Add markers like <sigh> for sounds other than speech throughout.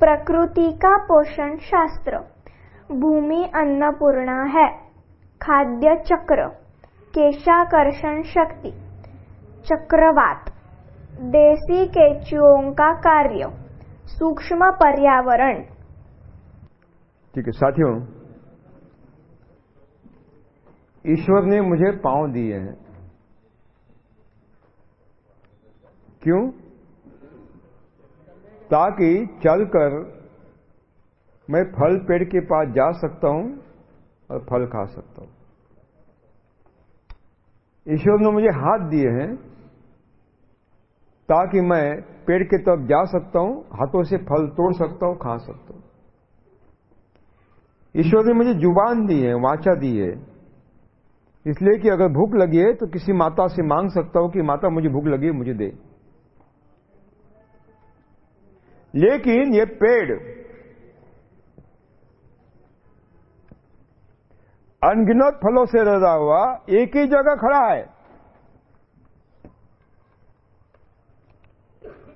प्रकृति का पोषण शास्त्र। भूमि अन्नपूर्णा है। खाद्य चक्र। केशाकर्षण शक्ति। चक्रवात। देसी केचुओं का कार्य। सूक्ष्म पर्यावरण। ठीक है, साथियों, ईश्वर ने मुझे पाँव दिए हैं। क्यों? ताकि चलकर मैं फल पेड़ के पास जा सकता हूँ और फल खा सकता हूँ। ईश्वर ने मुझे हाथ दिए हैं ताकि मैं पेड़ के तरफ़ जा सकता हूँ, हाथों से फल तोड़ सकता हूँ, खा सकता हूँ। ईश्वर ने मुझे ज़ुबान दी है, वाचा दी है। इसलिए कि अगर भूख लगी है तो किसी माता से मांग सकता हूँ कि माता मुझे भूख लगी मुझे दे। लेकिन ये पेड़ अनगिनत फलों से रजा हुआ, एक ही जगह खड़ा है।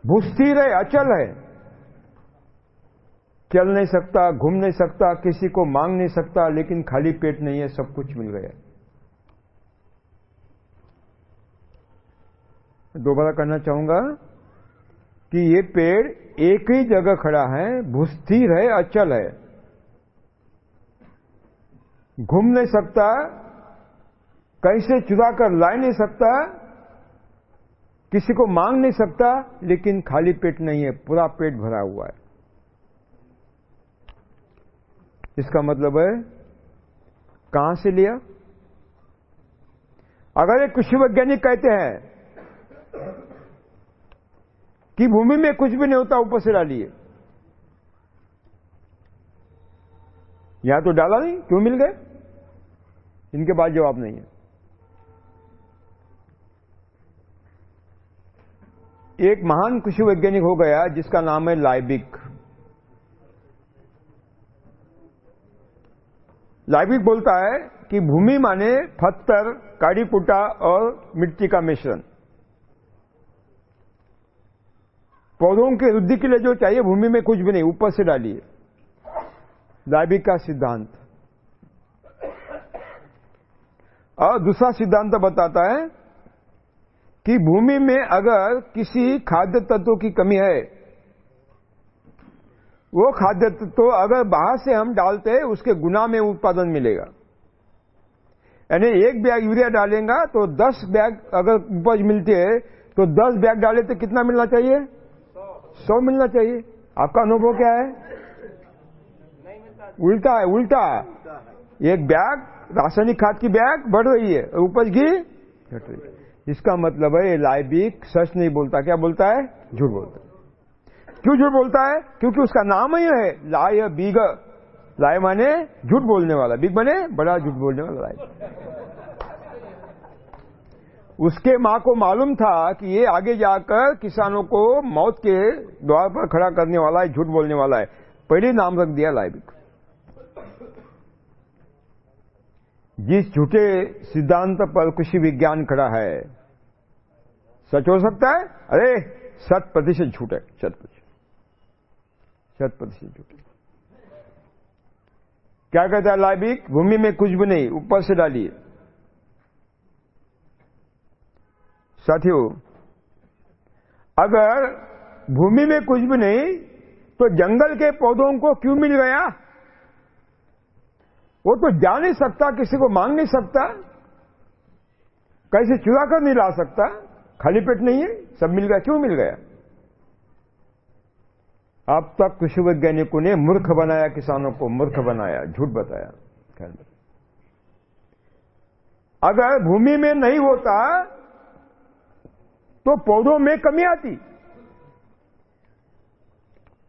भूस्थिर है, अचल है। चल नहीं सकता, घूम नहीं सकता, किसी को मांग नहीं सकता, लेकिन खाली पेट नहीं है, सब कुछ मिल गया। दोबारा करना चाहूँगा कि ये पेड़ एक ही जगह खड़ा है, भूस्थिर है, अचल है। घूम नहीं सकता, कहीं से चुरा कर ला नहीं सकता, किसी को मांग नहीं सकता, लेकिन खाली पेट नहीं है, पूरा पेट भरा हुआ है। इसका मतलब है, कहाँ से लिया? अगर एक कृषि वैज्ञानिक कहते हैं कि भूमि में कुछ भी नहीं होता, ऊपर से डालिए। यहाँ तो डाला नहीं, क्यों मिल गए? इनके पास जवाब नहीं है। एक महान कृषि वैज्ञानिक हो गया, जिसका नाम है लाइबिक। लाइबिक बोलता है कि भूमि माने पत्थर काड़ी पुटा और मिट्टी का मिश्रण। पौधों की वृद्धि के लिए जो चाहिए, भूमि में कुछ भी नहीं, ऊपर से डालिए। लाइबिक का सिद्धांत। और दूसरा सिद्धांत बताता है कि भूमि में अगर किसी खाद्य तत्व की कमी है, वो खाद्य तत्व अगर बाहर से हम डालते हैं, उसके गुना में उत्पादन मिलेगा। यानी एक बैग यूरिया डालेगा तो 10 बैग अगर उपज मिलती है तो 10 बैग डाले तो कितना मिलना चाहिए? 100 मिलना चाहिए। आपका अनुभव क्या है? उल्टा है उल्टा है। एक बैग, रासायनिक खाद की बैग बढ़ रही है उपज की घट रही है। इसका मतलब है, लाइबिक सच नहीं बोलता। क्या बोलता है? झूठ बोलता है। क्यों झूठ बोलता है? क्योंकि उसका नाम ही है लाय बीग लाय माने झूठ बोलने वाला। बिग माने बड़ा झूठ बोलने वाला लाय उसके माँ को मालूम था कि ये आगे जाकर किसानों को मौत के द्वार पर खड़ा करने वाला है, झूठ बोलने वाला है। पहले नाम रख दिया लाइबिक। जिस झूठे सिद्धांत पर कृषि विज्ञान खड़ा है, सच हो सकता है? अरे, शत प्रतिशत झूठ है, शत प्रतिशत। शत प्रतिशत झूठ क्या कहता है लाइबिक? भूमि में कुछ भी नहीं, ऊपर से डालिए। साथियों, अगर भूमि में कुछ भी नहीं तो जंगल के पौधों को क्यों मिल गया? वो तो जा नहीं सकता, किसी को मांग नहीं सकता। कैसे चुरा कर नहीं ला सकता? खाली पेट नहीं है, सब मिल गया, क्यों मिल गया? अब तक कृषि वैज्ञानिकों ने मूर्ख बनाया, किसानों को मूर्ख बनाया, झूठ बताया। अगर भूमि में नहीं होता तो पौधों में कमी आती।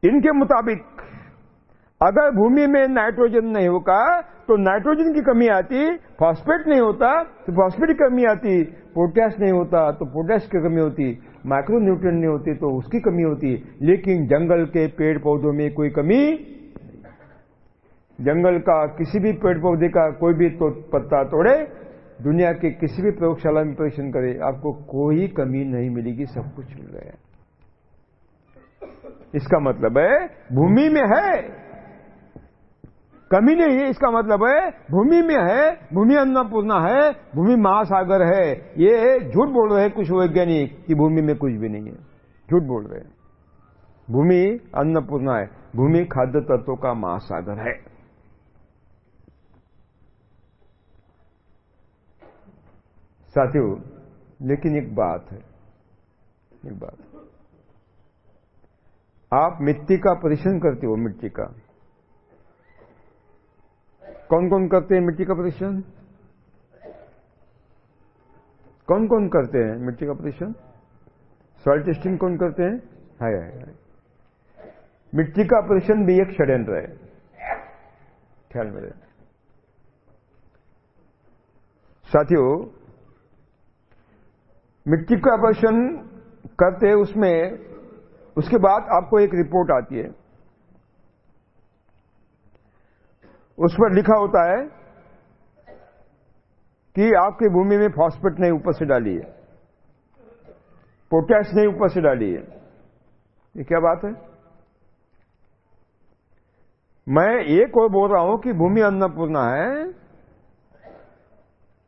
इनके मुताबिक, अगर भूमि में नाइट्रोजन नहीं होगा तो नाइट्रोजन की कमी आती, फॉस्फेट नहीं होता तो फॉस्फेट की कमी आती, पोटैश नहीं होता तो पोटैश की कमी होती माइक्रो न्यूट्रन नहीं होती तो उसकी कमी होती। लेकिन जंगल के पेड़ पौधों में कोई कमी जंगल का किसी भी पेड़ पौधे का कोई भी तो पत्ता तोड़े दुनिया के किसी भी प्रयोगशाला में परीक्षण करे, आपको कोई कमी नहीं मिलेगी, सब कुछ मिल रहा है। इसका मतलब है, भूमि में है। कमी नहीं है, इसका मतलब है, भूमि में है, भूमि अन्नपूर्णा है, भूमि महासागर है। ये झूठ बोल रहे हैं कुछ वैज्ञानिक कि भूमि में कुछ भी नहीं है। झूठ बोल रहे हैं। भूमि अन्नपूर्णा है, भूमि खाद्य तत्वों का महासागर है। साथियों, लेकिन एक बात है, एक बात। आप मिट्टी का परीक्षण करते हो, मिट्टी का। कौन कौन करते हैं मिट्टी का परीक्षण? कौन कौन करते हैं मिट्टी का परीक्षण? सॉइल टेस्टिंग कौन करते हैं? हाय हाय हाय। मिट्टी का परीक्षण भी एक षड्यंत्र है। ख्याल में साथियों मिट्टी का परीक्षण करते उसमें, उसके बाद आपको एक रिपोर्ट आती है। उस पर लिखा होता है कि आपकी भूमि में फॉस्फेट नहीं ऊपर से डाली है। पोटैश नहीं ऊपर से डाली है। ये क्या बात है? मैं एक और बोल रहा हूँ कि भूमि अन्नपूर्णा है।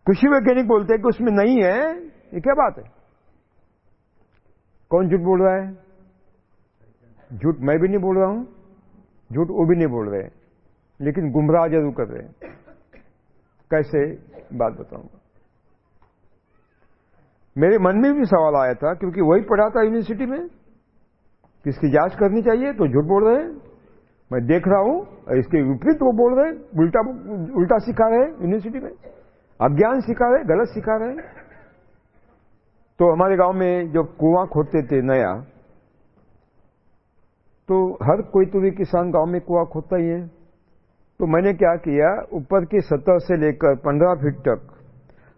कृषि वैज्ञानिक बोलते हैं कि उसमें नहीं है। ये क्या बात है? कौन झूठ बोल रहा है? झूठ मैं भी नहीं बोल रहा हूँ, झूठ वो भी नहीं बोल रहे, लेकिन गुमराह ज़रूर कर रहे हैं। कैसे? बात बताऊँगा। मेरे मन में भी सवाल आया था, क्योंकि वही पढ़ा था यूनिवर्सिटी में किसकी जाँच करनी चाहिए तो झूठ बोल रहे हैं। मैं देख रहा हूँ इसके विपरीत वो बोल रहे हैं, उल्टा उल्टा सिखा रहे हैं यूनिवर्सिटी में। अज्ञान सिखा रहे गलत सिखा रहे तो हमारे गाँव में जब कुआँ खोदते थे नया तो हर कोई तो भी किसान गाँव में कुआँ खोदता ही है। तो मैंने क्या किया, ऊपर की सतह से लेकर पंद्रह फीट तक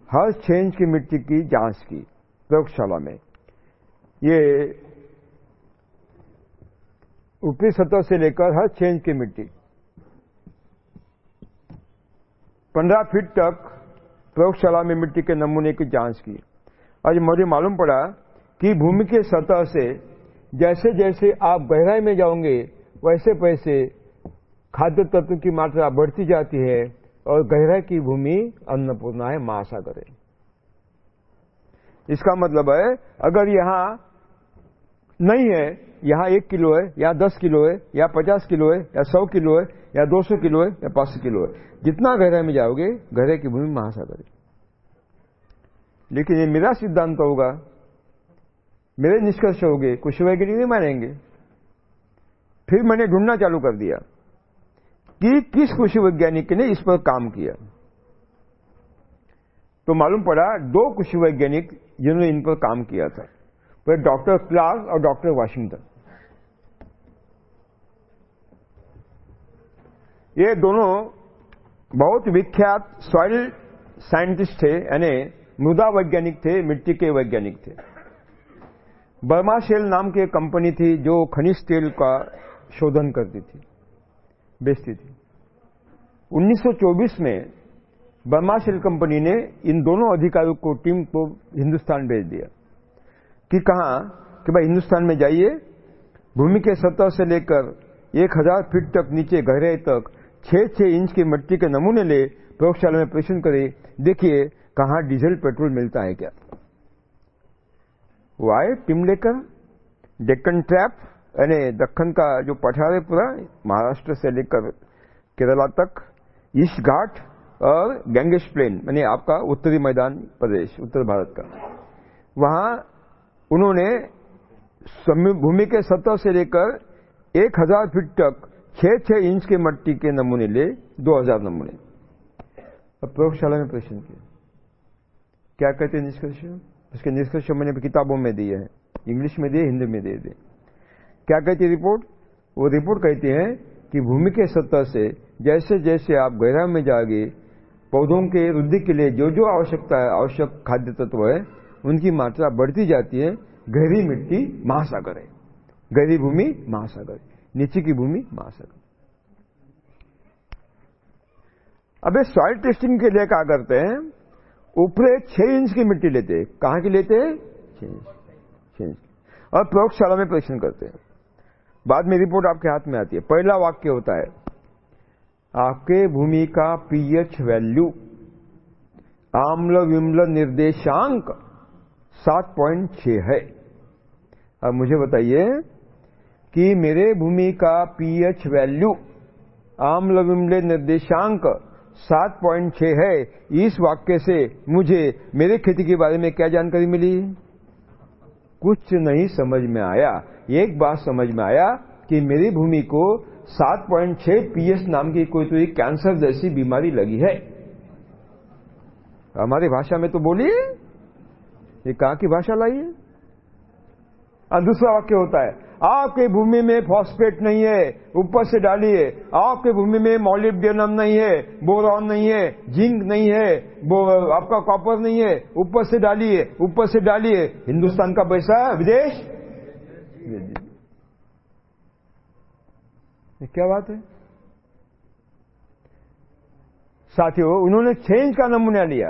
हर इंच की मिट्टी की जाँच की प्रयोगशाला में। ये ऊपरी सतह से लेकर हर इंच की मिट्टी। पंद्रह फीट तक प्रयोगशाला में मिट्टी के नमूने की जाँच की। आज मुझे मालूम पड़ा कि भूमि के सतह से जैसे जैसे आप गहराई में जाओगे वैसे वैसे खाद्य तत्व की मात्रा बढ़ती जाती है और गहराई की भूमि अन्नपूर्णा है महासागर। है इसका मतलब है, अगर यहाँ नहीं है, यहाँ एक किलो है, या दस किलो है, या पचास किलो है, या सौ किलो है, या दो सौ किलो है, या पाँच सौ किलो है, जितना गहराई में जाओगे, गहराई की भूमि महासागर। है लेकिन ये मेरा सिद्धांत होगा। मेरे निष्कर्ष होंगे, कुछ वैज्ञानिक नहीं मानेंगे। फिर मैंने ढूंढना चालू कर दिया कि किस कृषि वैज्ञानिक ने इस पर काम किया। तो मालूम पड़ा, दो कृषि वैज्ञानिक जिन्होंने इन पर काम किया था। वह डॉक्टर क्लार्क और डॉक्टर वाशिंगटन। ये दोनों बहुत विख्यात सॉइल साइंटिस्ट थे, यानी मृदा वैज्ञानिक थे, मिट्टी के वैज्ञानिक थे। बर्मा शेल नाम की एक कंपनी थी जो खनिज तेल का शोधन करती थी, बेचती थी। 1924 में बर्मा शेल कंपनी ने इन दोनों अधिकारियों को, टीम को हिंदुस्तान भेज दिया कि कहा, कि भाई हिंदुस्तान में जाइए, भूमि के सतह से लेकर एक हज़ार फीट तक नीचे गहराई तक छह छह इंच की मिट्टी के नमूने ले प्रयोगशाला में परीक्षण करे। देखिए कहाँ डीजल, पेट्रोल मिलता है क्या? वो आए टीम लेकर डेक्कन ट्रैप यानी दक्कन का जो पठार है पूरा, महाराष्ट्र से लेकर केरला तक, ईस्ट घाट और गैंगेश प्लेन, यानी आपका उत्तरी मैदान प्रदेश, उत्तर भारत का। वहाँ उन्होंने भूमि के सतह से लेकर एक हज़ार फीट तक छह छह इंच के मट्टी के नमूने ले दो हज़ार नमूने। अब प्रयोगशाला में परीक्षण किया। क्या कहते हैं निष्कर्ष? उसके निष्कर्ष मैंने किताबों में दिए हैं। इंग्लिश में दिए, हिंदी में दे दिए क्या कहती है रिपोर्ट? वो रिपोर्ट कहती है कि भूमि के सतह से जैसे जैसे आप गहरा में जागे, पौधों के वृद्धि के लिए जो जो आवश्यकता है, आवश्यक खाद्य तत्व है, उनकी मात्रा बढ़ती जाती है, गहरी मिट्टी महासागर है। गहरी भूमि महासागर नीचे की भूमि महासागर अब ये सॉइल टेस्टिंग के लिए क्या करते हैं? ऊपरे छह इंच की मिट्टी लेते कहाँ की लेते छह इंच इंच और प्रयोगशाला में परीक्षण करते हैं। बाद में रिपोर्ट आपके हाथ में आती है। पहला वाक्य होता है, आपके भूमि का पीएच वैल्यू, आम्ल विम्ल निर्देशांक 7.6 है। अब मुझे बताइए कि मेरे भूमि का पीएच वैल्यू, आम्ल विम्ल निर्देशांक 7.6 है। इस वाक्य से मुझे मेरे खेती के बारे में क्या जानकारी मिली? कुछ नहीं समझ में आया। एक बात समझ में आया कि मेरी भूमि को 7.6 पीएस नाम की कोई तो एक कैंसर जैसी बीमारी लगी है। हमारी भाषा में तो बोलिए। ये कहा की भाषा लाइए और दूसरा वाक्य होता है। आपके भूमि में फॉस्फेट नहीं है, ऊपर से डालिए। आपके भूमि में मॉलिब्डेनम नहीं है बोरॉन नहीं है जिंक नहीं है आपका कॉपर नहीं है, ऊपर से डालिए, ऊपर से डालिए। हिंदुस्तान का पैसा, विदेश? क्या बात है? साथियों उन्होंने छह का नमूना लिया।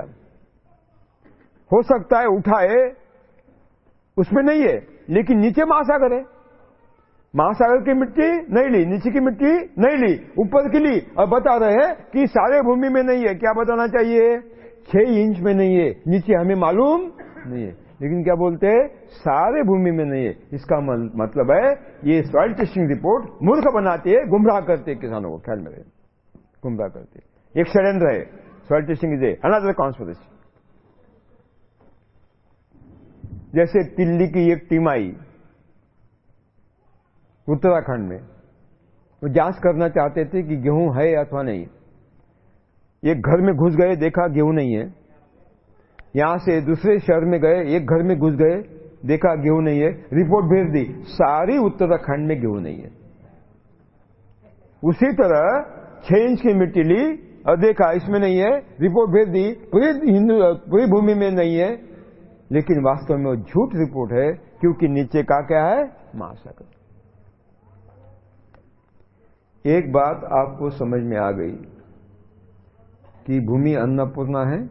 हो सकता है उठाए, उसमें नहीं है, लेकिन नीचे महासागर है महासागर की मिट्टी नहीं ली नीचे की मिट्टी नहीं ली, ऊपर की ली। और बता रहे हैं कि सारे भूमि में नहीं है। क्या बताना चाहिए? छह इंच में नहीं है। नीचे हमें मालूम नहीं है। लेकिन क्या बोलते हैं? सारे भूमि में नहीं है। इसका मतलब है, ये सॉइल टेस्टिंग रिपोर्ट मूर्ख बनाती है, गुमराह करते किसानों को। ख्याल में रहे। गुमराह करते एक षड्यंत्र है। Soil testing is a another conspiracy जैसे दिल्ली की एक टीम आई उत्तराखंड में। वो जाँच करना चाहते थे कि गेहूँ है अथवा नहीं। एक घर में घुस गए, देखा गेहूँ नहीं है। यहाँ से दूसरे शहर में गए, एक घर में घुस गए, देखा गेहूँ नहीं है। रिपोर्ट भेज दी, सारी उत्तराखंड में गेहूँ नहीं है। उसी तरह छह इंच की मिट्टी ली, और देखा इसमें नहीं है। रिपोर्ट भेज दी, पूरी हिंदू, पूरी भूमि में नहीं है। लेकिन वास्तव में वो झूठ रिपोर्ट है, क्योंकि नीचे का क्या है? महासागर। एक बात आपको समझ में आ गई कि भूमि अन्नपूर्णा है।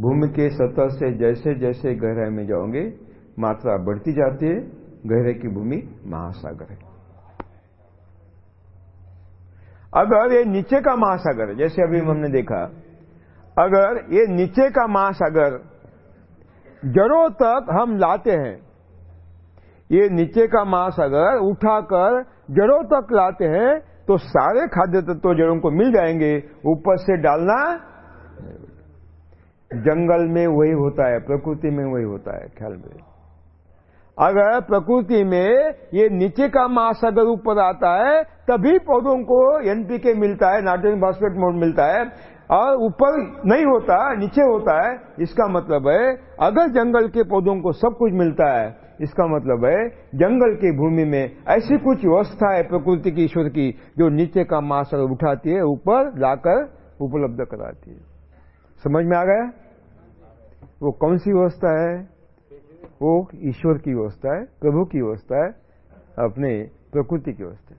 भूमि के सतह से जैसे जैसे गहराई में जाओगे, मात्रा बढ़ती जाती है, गहरे की भूमि महासागर है। अगर ये नीचे का महासागर, जैसे अभी हमने देखा, अगर ये नीचे का महासागर जड़ों तक हम लाते हैं, ये नीचे का महासागर उठाकर जड़ों तक लाते हैं तो सारे खाद्य तत्व जड़ों को मिल जाएँगे। ऊपर से डालना, जंगल में वही होता है, प्रकृति में वही होता है, ख्याल में। अगर प्रकृति में ये नीचे का मास अगर ऊपर आता है, तभी पौधों को एनपीके मिलता है, नाइट्रोजन फॉस्फेट मोड मिलता है। और ऊपर नहीं होता, नीचे होता है, इसका मतलब है, अगर जंगल के पौधों को सब कुछ मिलता है इसका मतलब है, जंगल की भूमि में ऐसी कुछ व्यवस्था है प्रकृति की ईश्वर की, जो नीचे का महासागर उठाती है, ऊपर लाकर उपलब्ध कराती है। समझ में आ गया? वो कौन सी व्यवस्था है? वो ईश्वर की व्यवस्था है, प्रभु की व्यवस्था है, अपने प्रकृति की व्यवस्था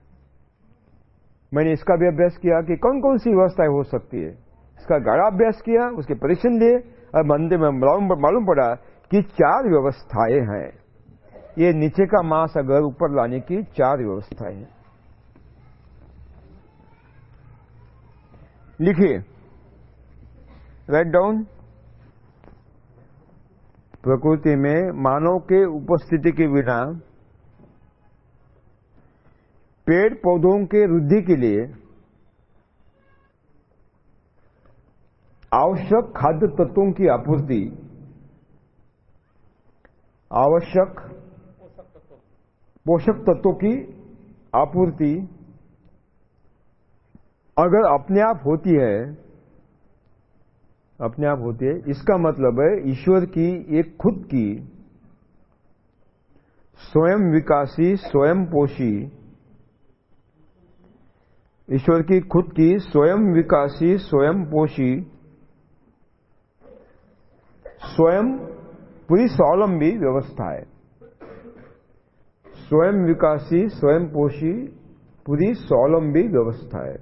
मैंने इसका भी अभ्यास किया कि कौन कौन सी व्यवस्थाएँ हो सकती है। इसका गाढ़ा अभ्यास किया, उसके परीक्षण लिए और मंदिर में मालूम पड़ा कि चार व्यवस्थाएँ हैं। ये नीचे का मांस अगर ऊपर लाने की चार व्यवस्थाएँ हैं। लिखिए। राइट डाउन प्रकृति में मानव के उपस्थिति के बिना पेड़ पौधों के वृद्धि के लिए आवश्यक खाद्य तत्वों की आपूर्ति, आवश्यक पोषक तत्वों की आपूर्ति अगर अपने आप होती है, अपने आप होती है, इसका मतलब है ईश्वर की, एक खुद की स्वयं विकासी, स्वयं पोषी, ईश्वर की खुद की स्वयं विकासी, स्वयं पोषी, स्वयं पूरी स्वावलंबी व्यवस्था है। स्वयं विकासी, स्वयं पोषी, पूरी स्वावलंबी व्यवस्था है।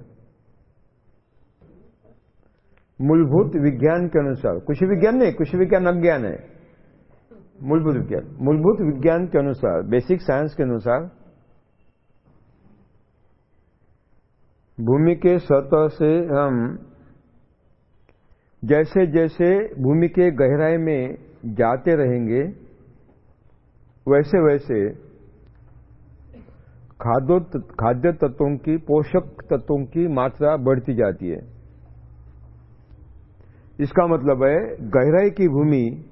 मूलभूत विज्ञान के अनुसार, कुछ विज्ञान नहीं, कुछ विज्ञान अज्ञान है। मूलभूत विज्ञान मूलभूत विज्ञान के अनुसार बेसिक साइंस के अनुसार, भूमि के सतह से हम जैसे जैसे भूमि के गहराई में जाते रहेंगे वैसे वैसे खाद्य तत्वों की, पोषक तत्वों की मात्रा बढ़ती जाती है। इसका मतलब है, गहराई की भूमि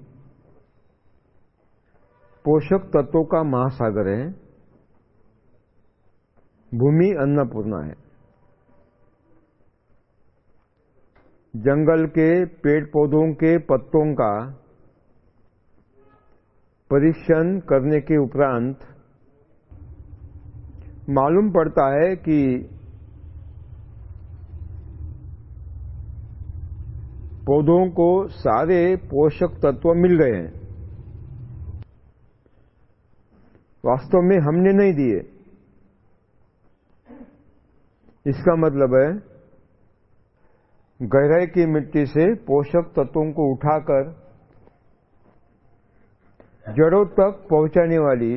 पोषक तत्वों का महासागर है। भूमि अन्नपूर्णा है। जंगल के पेड़ पौधों के पत्तों का परीक्षण करने के उपरांत मालूम पड़ता है कि पौधों को सारे पोषक तत्व मिल गए हैं। वास्तव में हमने नहीं दिए। इसका मतलब है, गहराई की मिट्टी से पोषक तत्वों को उठाकर जड़ों तक पहुँचाने वाली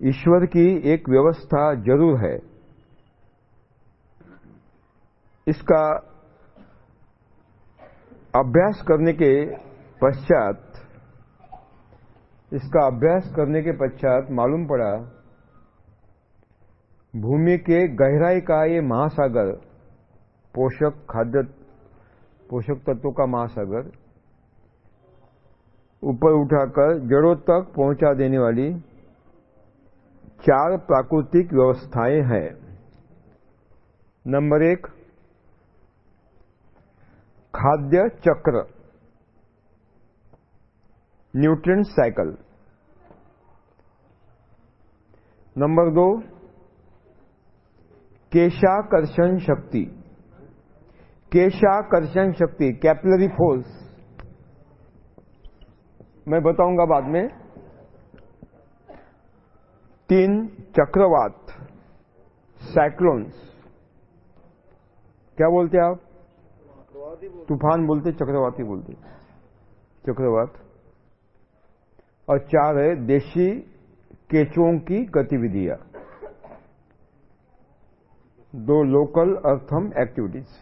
ईश्वर की एक व्यवस्था ज़रूर है। इसका अभ्यास करने के पश्चात, इसका अभ्यास करने के पश्चात मालूम पड़ा, भूमि के गहराई का ये महासागर, पोषक खाद्य, पोषक तत्वों का महासागर, ऊपर उठाकर जड़ों तक पहुँचा देने वाली चार प्राकृतिक व्यवस्थाएँ हैं। नंबर एक, खाद्य चक्र, न्यूट्रिएंट साइकिल। नंबर दो, केशाकर्षण शक्ति। केशाकर्षण शक्ति, कैपिलरी फोर्स। मैं बताऊँगा बाद में। तीन चक्रवात साइक्लोन्स क्या बोलते आप? तूफ़ान बोलते, चक्रवाती बोलते। चक्रवात। और चार है देशी केचुओं की गतिविधियाँ। दो लोकल अर्थम एक्टिविटीज़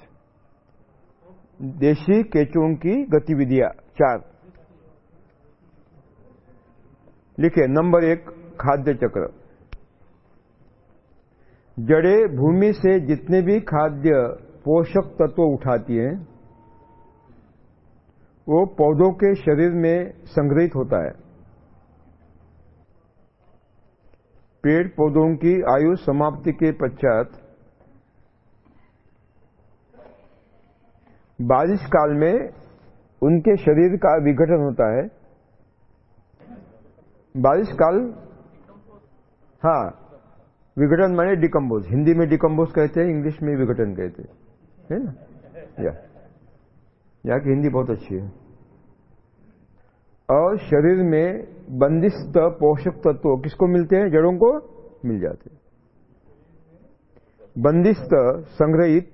देशी केचुओं की गतिविधियाँ, चार। लिखे, नंबर एक खाद्य चक्र। जड़े भूमि से जितने भी खाद्य पोषक तत्व उठाती हैं, वो पौधों के शरीर में संग्रहित होता है। पेड़ पौधों की आयु समाप्ति के पश्चात बारिश काल में उनके शरीर का विघटन होता है। बारिश काल हाँ विघटन माने डिकम्बोज हिंदी में डिकम्बोज कहते हैं इंग्लिश में विघटन कहते हैं. है ना? या यहाँ की हिंदी बहुत अच्छी है. और शरीर में बंदिस्त पोषक तत्व किसको मिलते हैं? जड़ों को मिल जाते बंदिस्त, संग्रहित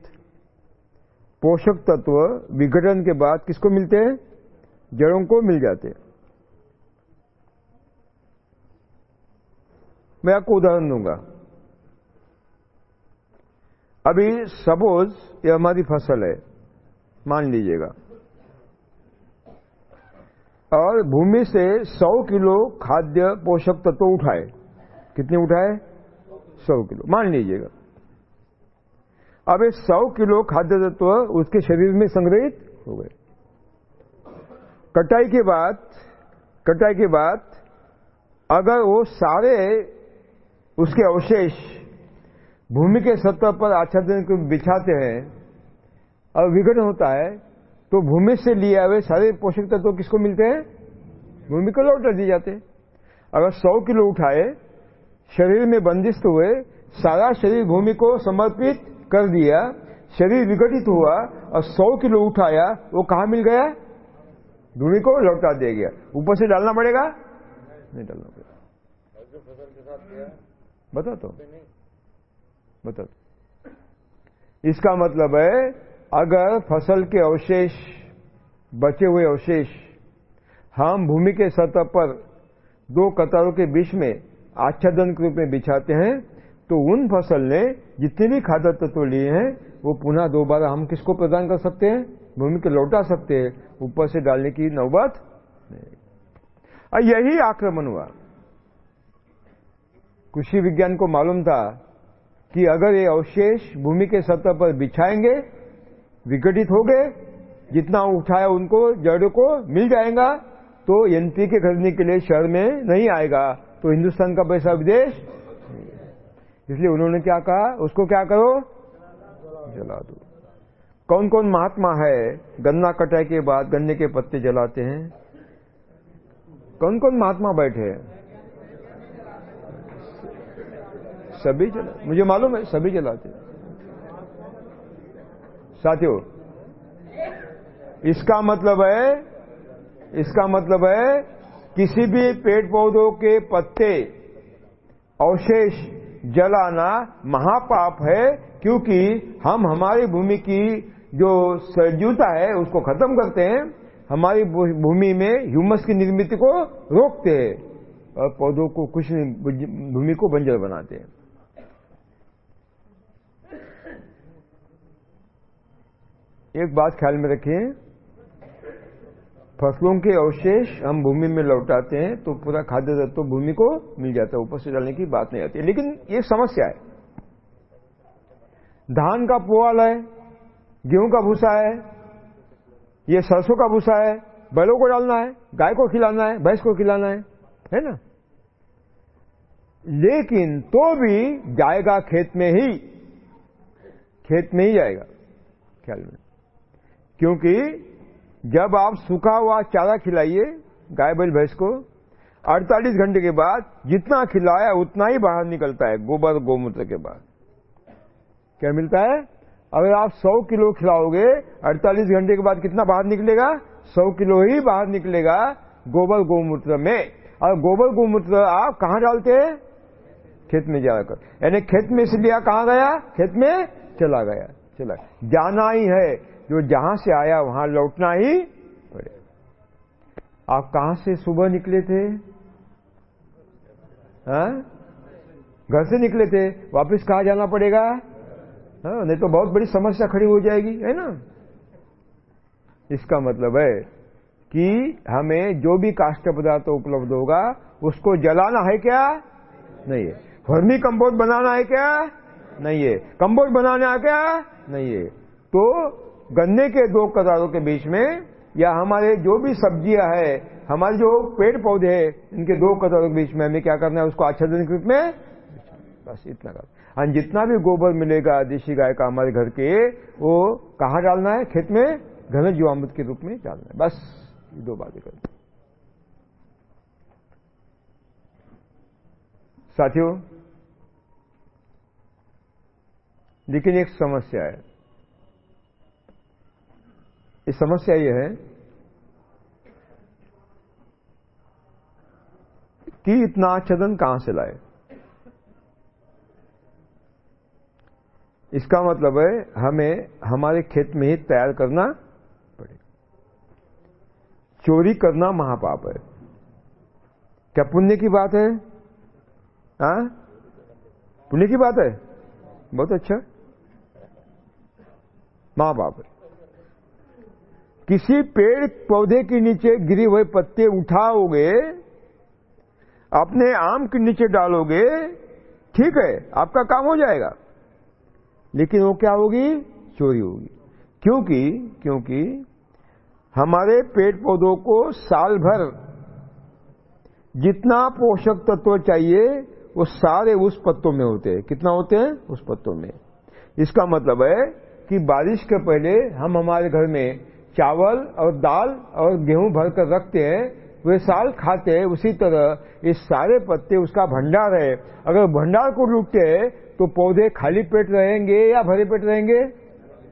पोषक तत्व विघटन के बाद किसको मिलते हैं? जड़ों को मिल जाते हैं. मैं आपको उदाहरण दूँगा। अभी सपोज़ ये हमारी फ़सल है, मान लीजिएगा। और भूमि से 100 किलो खाद्य पोषक तत्व तो उठाए। कितने उठाए? 100 किलो। मान लीजिएगा। अब ये 100 किलो खाद्य तत्व उसके शरीर में संग्रहित हो गए। कटाई के बाद, कटाई के बाद अगर वो सारे उसके अवशेष भूमि के सत्व पर आच्छादन को बिछाते हैं और विघटन होता है तो भूमि से लिए हुए सारे पोषक तत्व तो किसको मिलते हैं? भूमि को लौट दिए जाते हैं। अगर 100 किलो उठाए, शरीर में बंदिस्त हुए, सारा शरीर भूमि को समर्पित कर दिया, शरीर विघटित हुआ और सौ किलो उठाया, वो कहा मिल गया? भूमि को लौटा दिया गया। ऊपर से डालना पड़ेगा? नहीं डालना पड़ेगा। बता तो। बता तो। इसका मतलब है अगर फ़सल के अवशेष बचे हुए अवशेष हम भूमि के सतह पर दो कतारों के बीच में आच्छादन के रूप में बिछाते हैं तो उन फ़सल ने जितने भी खाद्य तत्व लिए हैं वो पुनः दोबारा हम किसको प्रदान कर सकते हैं? भूमि को लौटा सकते हैं। ऊपर से डालने की नौबत यही आक्रमण हुआ। कृषि विज्ञान को मालूम था कि अगर ये अवशेष भूमि के सतह पर बिछाएँगे, विघटित हो गए, जितना उठाया उनको, जड़ों को मिल जाएगा तो एनपी के खरीदने के लिए शहर में नहीं आएगा। तो हिंदुस्तान का पैसा विदेश इसलिए उन्होंने क्या कहा? उसको क्या करो? जला दो। कौन कौन महात्मा है? गन्ना कटाई के बाद गन्ने के पत्ते जलाते हैं। कौन कौन महात्मा बैठे हैं? सभी जला, मुझे मालूम है, सभी जलाते साथियों, इसका मतलब है, इसका मतलब है, किसी भी पेड़ पौधों के पत्ते, अवशेष जलाना महापाप है, क्योंकि हम हमारी भूमि की जो सजीवता है, उसको खत्म करते हैं, हमारी भूमि में ह्यूमस की निर्मित को रोकते हैं और पौधों को, कुछ भूमि को बंजर बनाते हैं। एक बात ख्याल में रखें फ़सलों के अवशेष हम भूमि में लौटाते हैं तो पूरा खाद्य तत्व तो भूमि को मिल जाता है, ऊपर से डालने की बात नहीं आती। लेकिन ये समस्या है। धान का पुआल है गेहूँ का भूसा है, ये सरसों का भूसा है, बैलों को डालना है, गाय को खिलाना है, भैंस को खिलाना है है ना? लेकिन तो भी जाएगा खेत में ही, खेत में ही जाएगा, ख्याल में। क्योंकि जब आप सूखा हुआ चारा खिलाइए, गाय बैल, भैंस को 48 घंटे के बाद जितना खिलाया, उतना ही बाहर निकलता है, गोबर, गोमूत्र के बाद। क्या मिलता है? अगर आप 100 किलो खिलाओगे 48 घंटे के बाद कितना बाहर निकलेगा? 100 किलो ही बाहर निकलेगा गोबर, गोमूत्र में। और गोबर, गोमूत्र आप कहाँ डालते हैं? खेत में जाकर यानी खेत में से लिया कहाँ गया? खेत में चला गया, चला जाना ही है। जो जहाँ से आया वहाँ लौटना ही पड़े आप कहाँ से सुबह निकले थे? हा? घर से निकले थे। वापस कहा जाना पड़ेगा? हा? नहीं तो बहुत बड़ी समस्या खड़ी हो जाएगी, है ना? इसका मतलब है कि हमें जो भी काष्ट पदार्थ उपलब्ध होगा, उसको जलाना है क्या? नहीं है। फर्मी कंपोस्ट बनाना है क्या? नहीं है। कंपोस्ट बनाना है क्या? नहीं है। तो गन्ने के दो कतारों के बीच में, या हमारे जो भी सब्ज़ियाँ है, हमारे जो पेड़ पौधे हैं, इनके दो कतारों के बीच में हमें क्या करना है, उसको आच्छादन के रूप में बस इतना कर। और जितना भी गोबर मिलेगा देशी गाय का हमारे घर के, वो कहाँ डालना है? खेत में घन जीवामृत के रूप में डालना है। बस दो बातें कर साथियों, लेकिन एक समस्या है। इस समस्या यह है कि इतना आच्छादन कहाँ से लाए? इसका मतलब है हमें, हमारे खेत में ही तैयार करना पड़ेगा। चोरी करना महापाप है। क्या पुण्य की बात है? आ? पुण्य की बात है? बहुत अच्छा। महापाप है। किसी पेड़ पौधे के नीचे गिरे हुए पत्ते उठाओगे, अपने आम के नीचे डालोगे, ठीक है, आपका काम हो जाएगा। लेकिन वो क्या होगी? चोरी होगी। क्योंकि क्योंकि हमारे पेड़ पौधों को साल भर जितना पोषक तत्व चाहिए, वो सारे उस पत्तों में होते हैं। कितना होते हैं? उस पत्तों में। इसका मतलब है कि बारिश के पहले हम हमारे घर में चावल और दाल और गेहूँ भरकर रखते हैं, वे साल खाते हैं, उसी तरह ये सारे पत्ते उसका भंडार है। अगर भंडार को लूटते हैं तो पौधे खाली पेट रहेंगे या भरे पेट रहेंगे?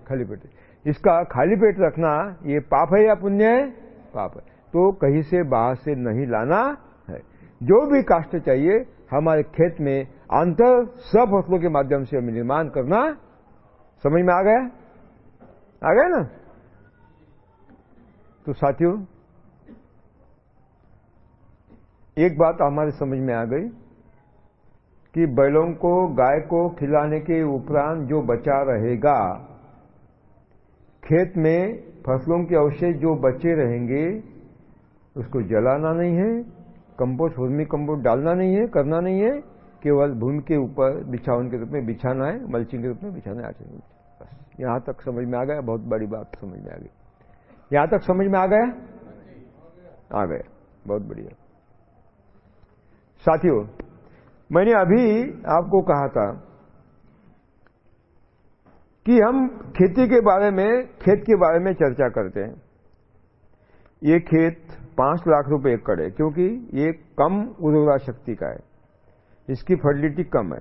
खाली पेट। इसका खाली पेट रखना, ये पाप है या पुण्य है? पाप है। तो कहीं से बाहर से नहीं लाना है। जो भी काष्ट चाहिए, हमारे खेत में अंतर सब फ़सलों के माध्यम से निर्माण करना, समझ में आ गया? आ गया ना? तो साथियों, एक बात हमारे समझ में आ गई कि बैलों को, गाय को खिलाने के उपरांत जो बचा रहेगा, खेत में फ़सलों के अवशेष जो बचे रहेंगे, उसको जलाना नहीं है, कंपोस्ट वर्मी कंपोस्ट डालना नहीं है, करना नहीं है, केवल भूमि के ऊपर बिछावन के रूप में बिछाना है, मल्चिंग के रूप में बिछाना है आचरण बस, यहाँ तक समझ में आ गया, बहुत बड़ी बात समझ में आ गई। यहाँ तक समझ में आ गया? आ गया। बहुत बढ़िया। साथियों, मैंने अभी आपको कहा था कि हम खेती के बारे में, खेत के बारे में चर्चा करते हैं। ये खेत पाँच लाख रुपए एकड़ है, क्योंकि ये कम उर्वरा शक्ति का है। इसकी फर्टिलिटी कम है।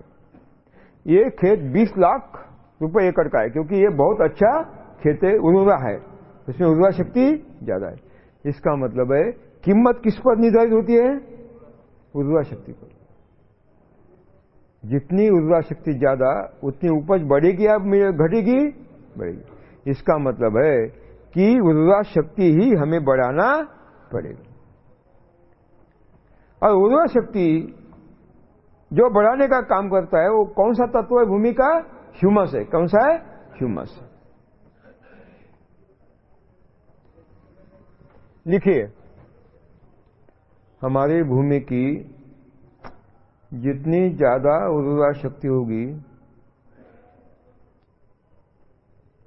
ये खेत 20 लाख रुपए एकड़ का है, क्योंकि ये बहुत अच्छा खेत उर्वरा है। इसमें उर्वरा शक्ति ज़्यादा है। इसका मतलब है कीमत किस पर निर्धारित होती है? उर्वरा शक्ति पर। जितनी उर्वरा शक्ति ज़्यादा, उतनी उपज बढ़ेगी या घटेगी? बढ़ेगी। इसका मतलब है कि उर्वरा शक्ति ही हमें बढ़ाना पड़ेगा। और उर्वरा शक्ति जो बढ़ाने का काम करता है, वो कौन सा तत्व है? भूमि का ह्यूमस है। कौन सा है? ह्यूमस। लिखिए। हमारी भूमि की जितनी ज़्यादा उर्वरा शक्ति होगी,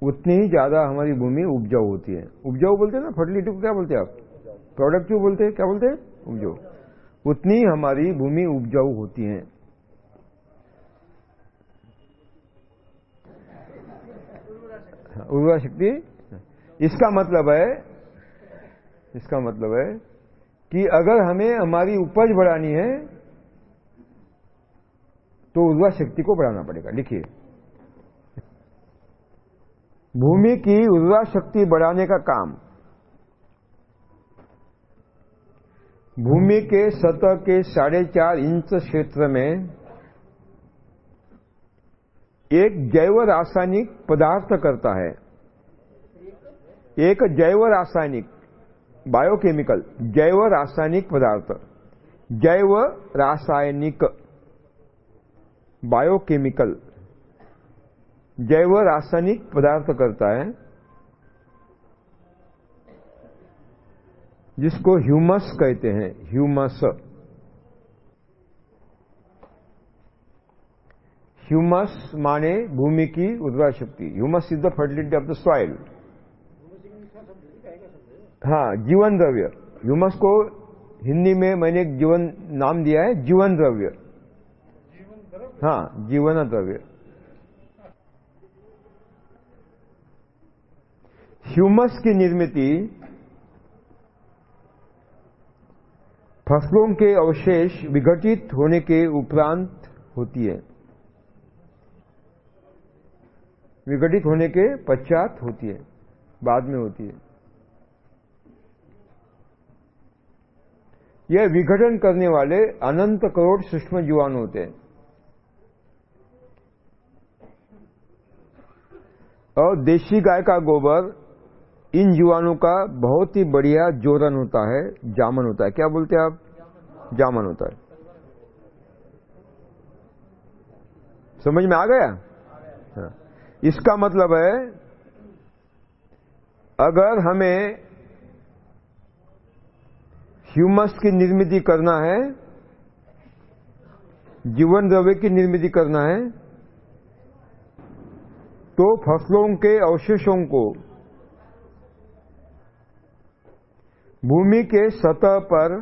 उतनी ही ज़्यादा हमारी भूमि उपजाऊ होती है। उपजाऊ बोलते हैं ना? फर्टिलिटी को क्या बोलते हैं आप? प्रोडक्टिव बोलते हैं? क्या बोलते हैं? उपजाऊ। उतनी हमारी भूमि उपजाऊ होती है। उर्वरा शक्ति? इसका मतलब है इसका मतलब है कि अगर हमें हमारी उपज बढ़ानी है तो उर्वरा शक्ति को बढ़ाना पड़ेगा। लिखिए। भूमि की उर्वरा शक्ति बढ़ाने का काम। भूमि के सतह के साढ़े चार इंच क्षेत्र में एक जैव रासायनिक पदार्थ करता है। एक जैव रासायनिक। बायोकेमिकल, जैव रासायनिक पदार्थ। जैव रासायनिक, बायोकेमिकल, जैव रासायनिक पदार्थ करता है, जिसको ह्यूमस कहते हैं, ह्यूमस। ह्यूमस माने भूमि की उर्वरा शक्ति। Humus is the fertility of the soil हाँ जीवन द्रव्य। ह्यूमस को हिंदी में मैंने एक जीवन नाम दिया है, जीवन द्रव्य। हाँ जीवन द्रव्य। ह्यूमस की निर्मित फ़सलों के अवशेष विघटित होने के उपरांत होती है। विघटित होने के पश्चात होती है, बाद में होती है। यह विघटन करने वाले अनंत करोड़ सूक्ष्म जीवाणु होते हैं। और देशी गाय का गोबर, इन जीवाणु का बहुत ही बढ़िया जोरन होता है, जामन होता है। क्या बोलते हैं आप? जामन होता है। समझ में आ गया? हाँ। इसका मतलब है, अगर हमें ह्यूमस की निर्मित करना है, जीवन द्रव्य की निर्मित करना है तो फ़सलों के अवशेषों को, भूमि के सतह पर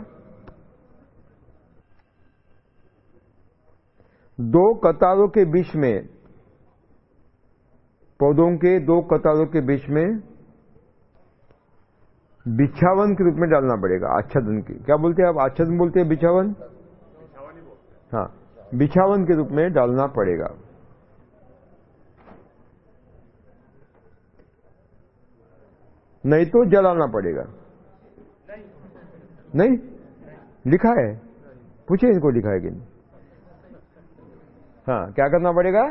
दो कतारों के बीच में, पौधों के दो कतारों के बीच में बिछावन के रूप में डालना पड़ेगा आच्छादन की। क्या बोलते हैं आप? आच्छादन बोलते हैं बिछावन? हाँ बिछावन के रूप में डालना पड़ेगा। नहीं तो जलाना पड़ेगा। नहीं, नहीं? लिखा है? पूछे इनको लिखा है कि नहीं। हाँ क्या करना पड़ेगा?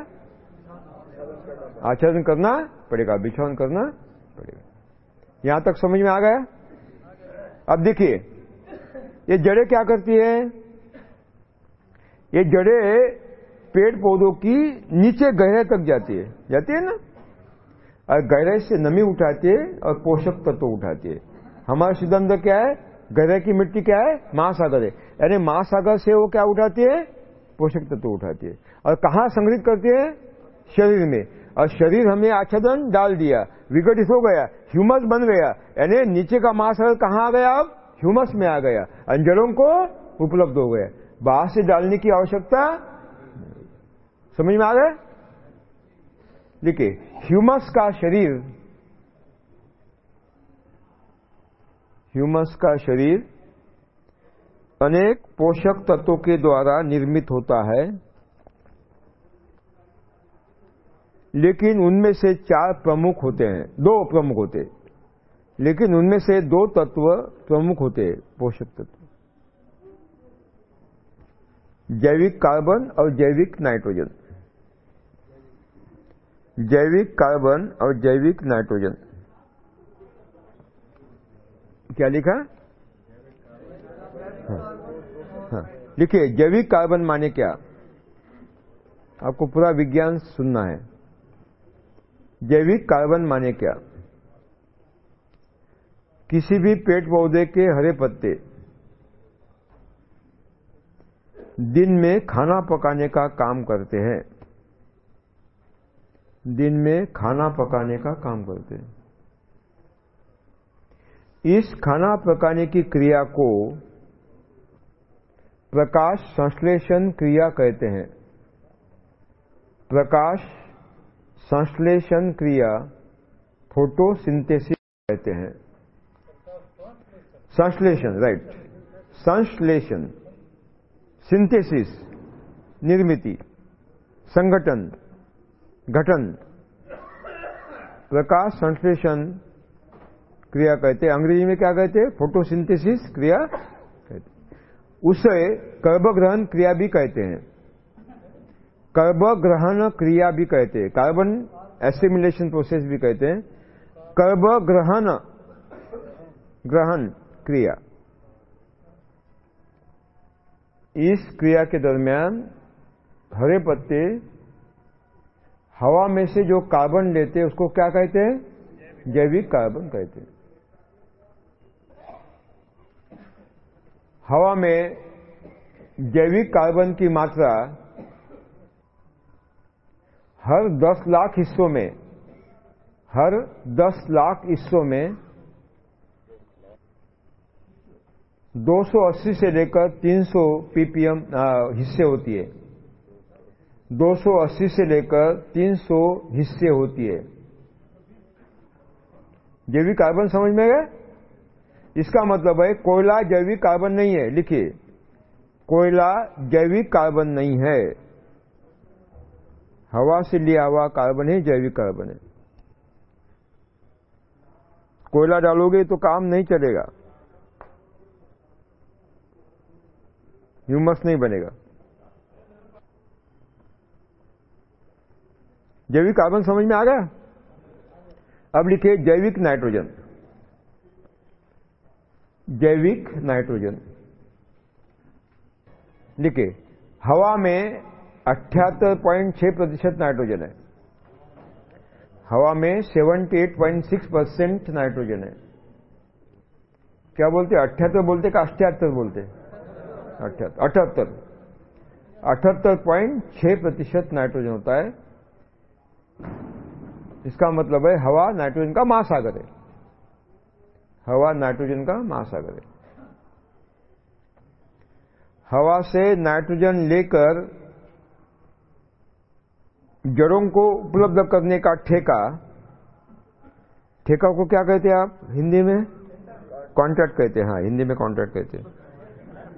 आचरण करना पड़ेगा बिछावन करना पड़ेगा। यहाँ तक समझ में आ गया? अब देखिए, ये जड़ें क्या करती है? ये जड़ें पेड़ पौधों की नीचे गहरे तक जाती है। जाती है ना? और गहरे से नमी उठाती है और पोषक तत्व तो उठाती है। हमारा सिद्धांत क्या है? गहरे की मिट्टी क्या है? महासागर है। यानी महासागर से वो क्या उठाती है? पोषक तत्व तो उठाती है। और कहा संग्रहित करती है? शरीर में। और शरीर हमें आच्छादन डाल दिया, विघटित हो गया ह्यूमस बन गया। यानी नीचे का महासागर कहाँ आ गया अब? ह्यूमस में आ गया। अंजड़ों को उपलब्ध हो गया। बाहर से डालने की आवश्यकता समझ में आ गया देखिए ह्यूमस का शरीर ह्यूमस का शरीर अनेक पोषक तत्वों के द्वारा निर्मित होता है। लेकिन उनमें से चार प्रमुख होते हैं। दो प्रमुख होते हैं। लेकिन उनमें से दो तत्व प्रमुख होते हैं पोषक तत्व। जैविक कार्बन और जैविक नाइट्रोजन। जैविक कार्बन और जैविक नाइट्रोजन। क्या लिखा? हाँ, हाँ। लिखिए जैविक कार्बन माने क्या? आपको पूरा विज्ञान सुनना है। जैविक कार्बन माने क्या? किसी भी पेड़ पौधे के हरे पत्ते दिन में खाना पकाने का काम करते हैं। दिन में खाना पकाने का काम करते हैं। इस खाना पकाने की क्रिया को प्रकाश संश्लेषण क्रिया कहते हैं। प्रकाश संश्लेषण क्रिया फोटोसिंथेसिस कहते हैं। संश्लेषण राइट संश्लेषण, सिंथेसिस, निर्मिति, संगठन घटन प्रकाश संश्लेषण क्रिया कहते हैं। अंग्रेज़ी में क्या कहते हैं? फोटोसिंथेसिस क्रिया कहते उसे कर्बग्रहण क्रिया भी कहते हैं। कर्बग्रहण क्रिया भी कहते हैं। कार्बन एसिमिलेशन प्रोसेस भी कहते हैं। कर्बग्रहण ग्रहण क्रिया। इस क्रिया के दरमियान हरे पत्ते हवा में से जो कार्बन लेते हैं, उसको क्या कहते हैं? जैविक कार्बन कहते हैं। हवा में जैविक कार्बन की मात्रा हर 10 लाख हिस्सों में, हर 10 लाख हिस्सों में 280 से लेकर 300 पीपीएम हिस्से होती है। 280 से लेकर 300 हिस्से होती है। जैविक कार्बन समझ में गए इसका मतलब है कोयला जैविक कार्बन नहीं है। लिखिए, कोयला जैविक कार्बन नहीं है। हवा से लिया हुआ कार्बन है जैविक कार्बन है। कोयला डालोगे तो काम नहीं चलेगा। ह्यूमस नहीं बनेगा। जैविक कार्बन समझ में आ गया? अब लिखिए जैविक नाइट्रोजन। जैविक नाइट्रोजन। लिखिए हवा में अठहत्तर पॉइंट छह प्रतिशत नाइट्रोजन है। हवा में 78.6 परसेंट नाइट्रोजन है। क्या बोलते अठहत्तर बोलते का अठहत्तर बोलते अठहत्तर। अठहत्तर पॉइंट छह प्रतिशत नाइट्रोजन होता है। इसका मतलब है हवा नाइट्रोजन का महासागर है। हवा नाइट्रोजन का महासागर है। हवा से नाइट्रोजन लेकर जड़ों को उपलब्ध करने का ठेका ठेका को क्या कहते हैं आप? हिंदी में? कॉन्ट्रैक्ट कहते हैं हाँ हिंदी में कॉन्ट्रैक्ट कहते हैं।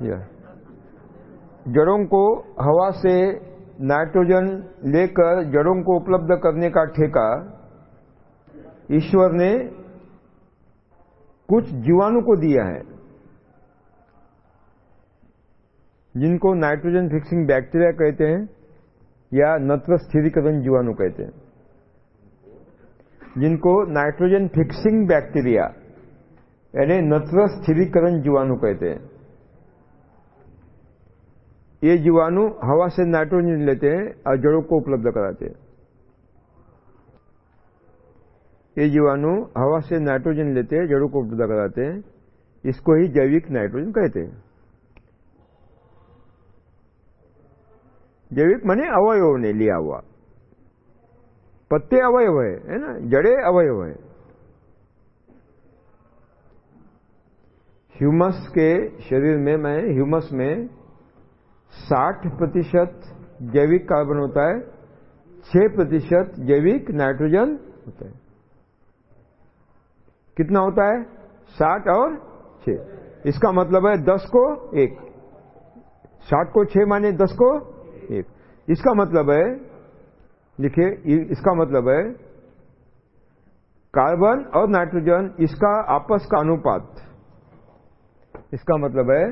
या जड़ों को हवा से नाइट्रोजन लेकर जड़ों को उपलब्ध करने का ठेका, ईश्वर ने कुछ जीवाणु को दिया है, जिनको नाइट्रोजन फिक्सिंग बैक्टीरिया कहते हैं। या नत्र स्थिरीकरण जीवाणु कहते हैं। जिनको नाइट्रोजन फिक्सिंग बैक्टीरिया, यानी नत्र स्थिरीकरण जीवाणु कहते हैं। ये जीवाणु हवा से नाइट्रोजन लेते हैं और जड़ों को उपलब्ध कराते हैं। ये जीवाणु हवा से नाइट्रोजन लेते हैं, जड़ों को उपलब्ध कराते हैं, इसको ही जैविक नाइट्रोजन कहते हैं। जैविक माने अवयव ने लिया हुआ पत्ते अवयव है है ना जड़े अवयव है ह्यूमस के शरीर में मैं ह्यूमस में 60 प्रतिशत जैविक कार्बन होता है 6 प्रतिशत जैविक नाइट्रोजन होता है कितना होता है 60 और 6 इसका मतलब है 10 को 1 60 को 6 माने 10 को 1 इसका मतलब है, लिखिए इसका मतलब है, कार्बन और नाइट्रोजन, इसका आपस का अनुपात। इसका मतलब है,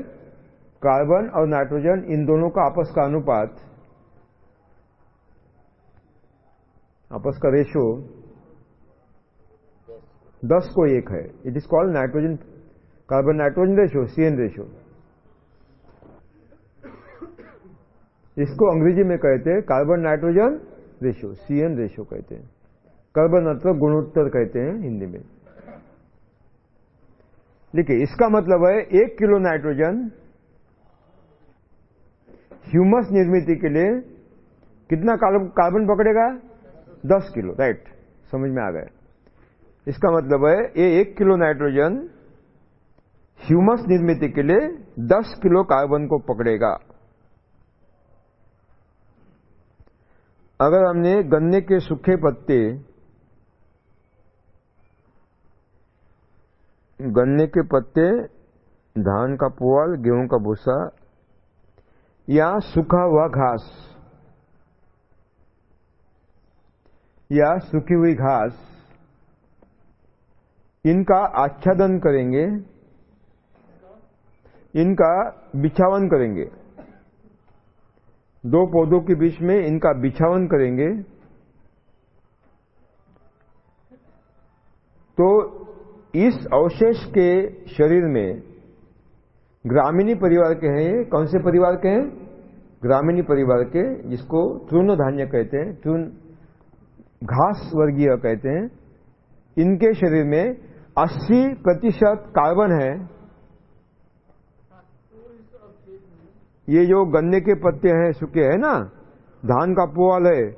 कार्बन और नाइट्रोजन इन दोनों का आपस का अनुपात, आपस का रेशो 10 को एक है। It is called nitrogen carbon nitrogen ratio CN ratio इसको अंग्रेज़ी में कहते हैं carbon nitrogen ratio CN ratio कहते हैं। कार्बन मतलब गुणोत्तर कहते हैं हिंदी में। देखिए, इसका मतलब है एक किलो नाइट्रोजन ह्यूमस निर्मित के लिए कितना कार्बन पकड़ेगा? दस किलो राइट समझ में आ गया। इसका मतलब है ये एक किलो नाइट्रोजन ह्यूमस निर्मित के लिए दस किलो कार्बन को पकड़ेगा। अगर हमने गन्ने के सूखे पत्ते, गन्ने के पत्ते, धान का पुआल, गेहूँ का भूसा, या सूखा हुआ घास, या सूखी हुई घास, इनका आच्छादन करेंगे, इनका बिछावन करेंगे। दो पौधों के बीच में इनका बिछावन करेंगे। तो इस अवशेष के शरीर में ग्रामीणी परिवार के हैं ये। कौन से परिवार के हैं? ग्रामीणी परिवार के, जिसको तृण धान्य कहते हैं, तृण घास वर्गीय कहते हैं। इनके शरीर में 80 प्रतिशत कार्बन है। ये जो गन्ने के पत्ते हैं, सूखे है ना, धान का पुआल है,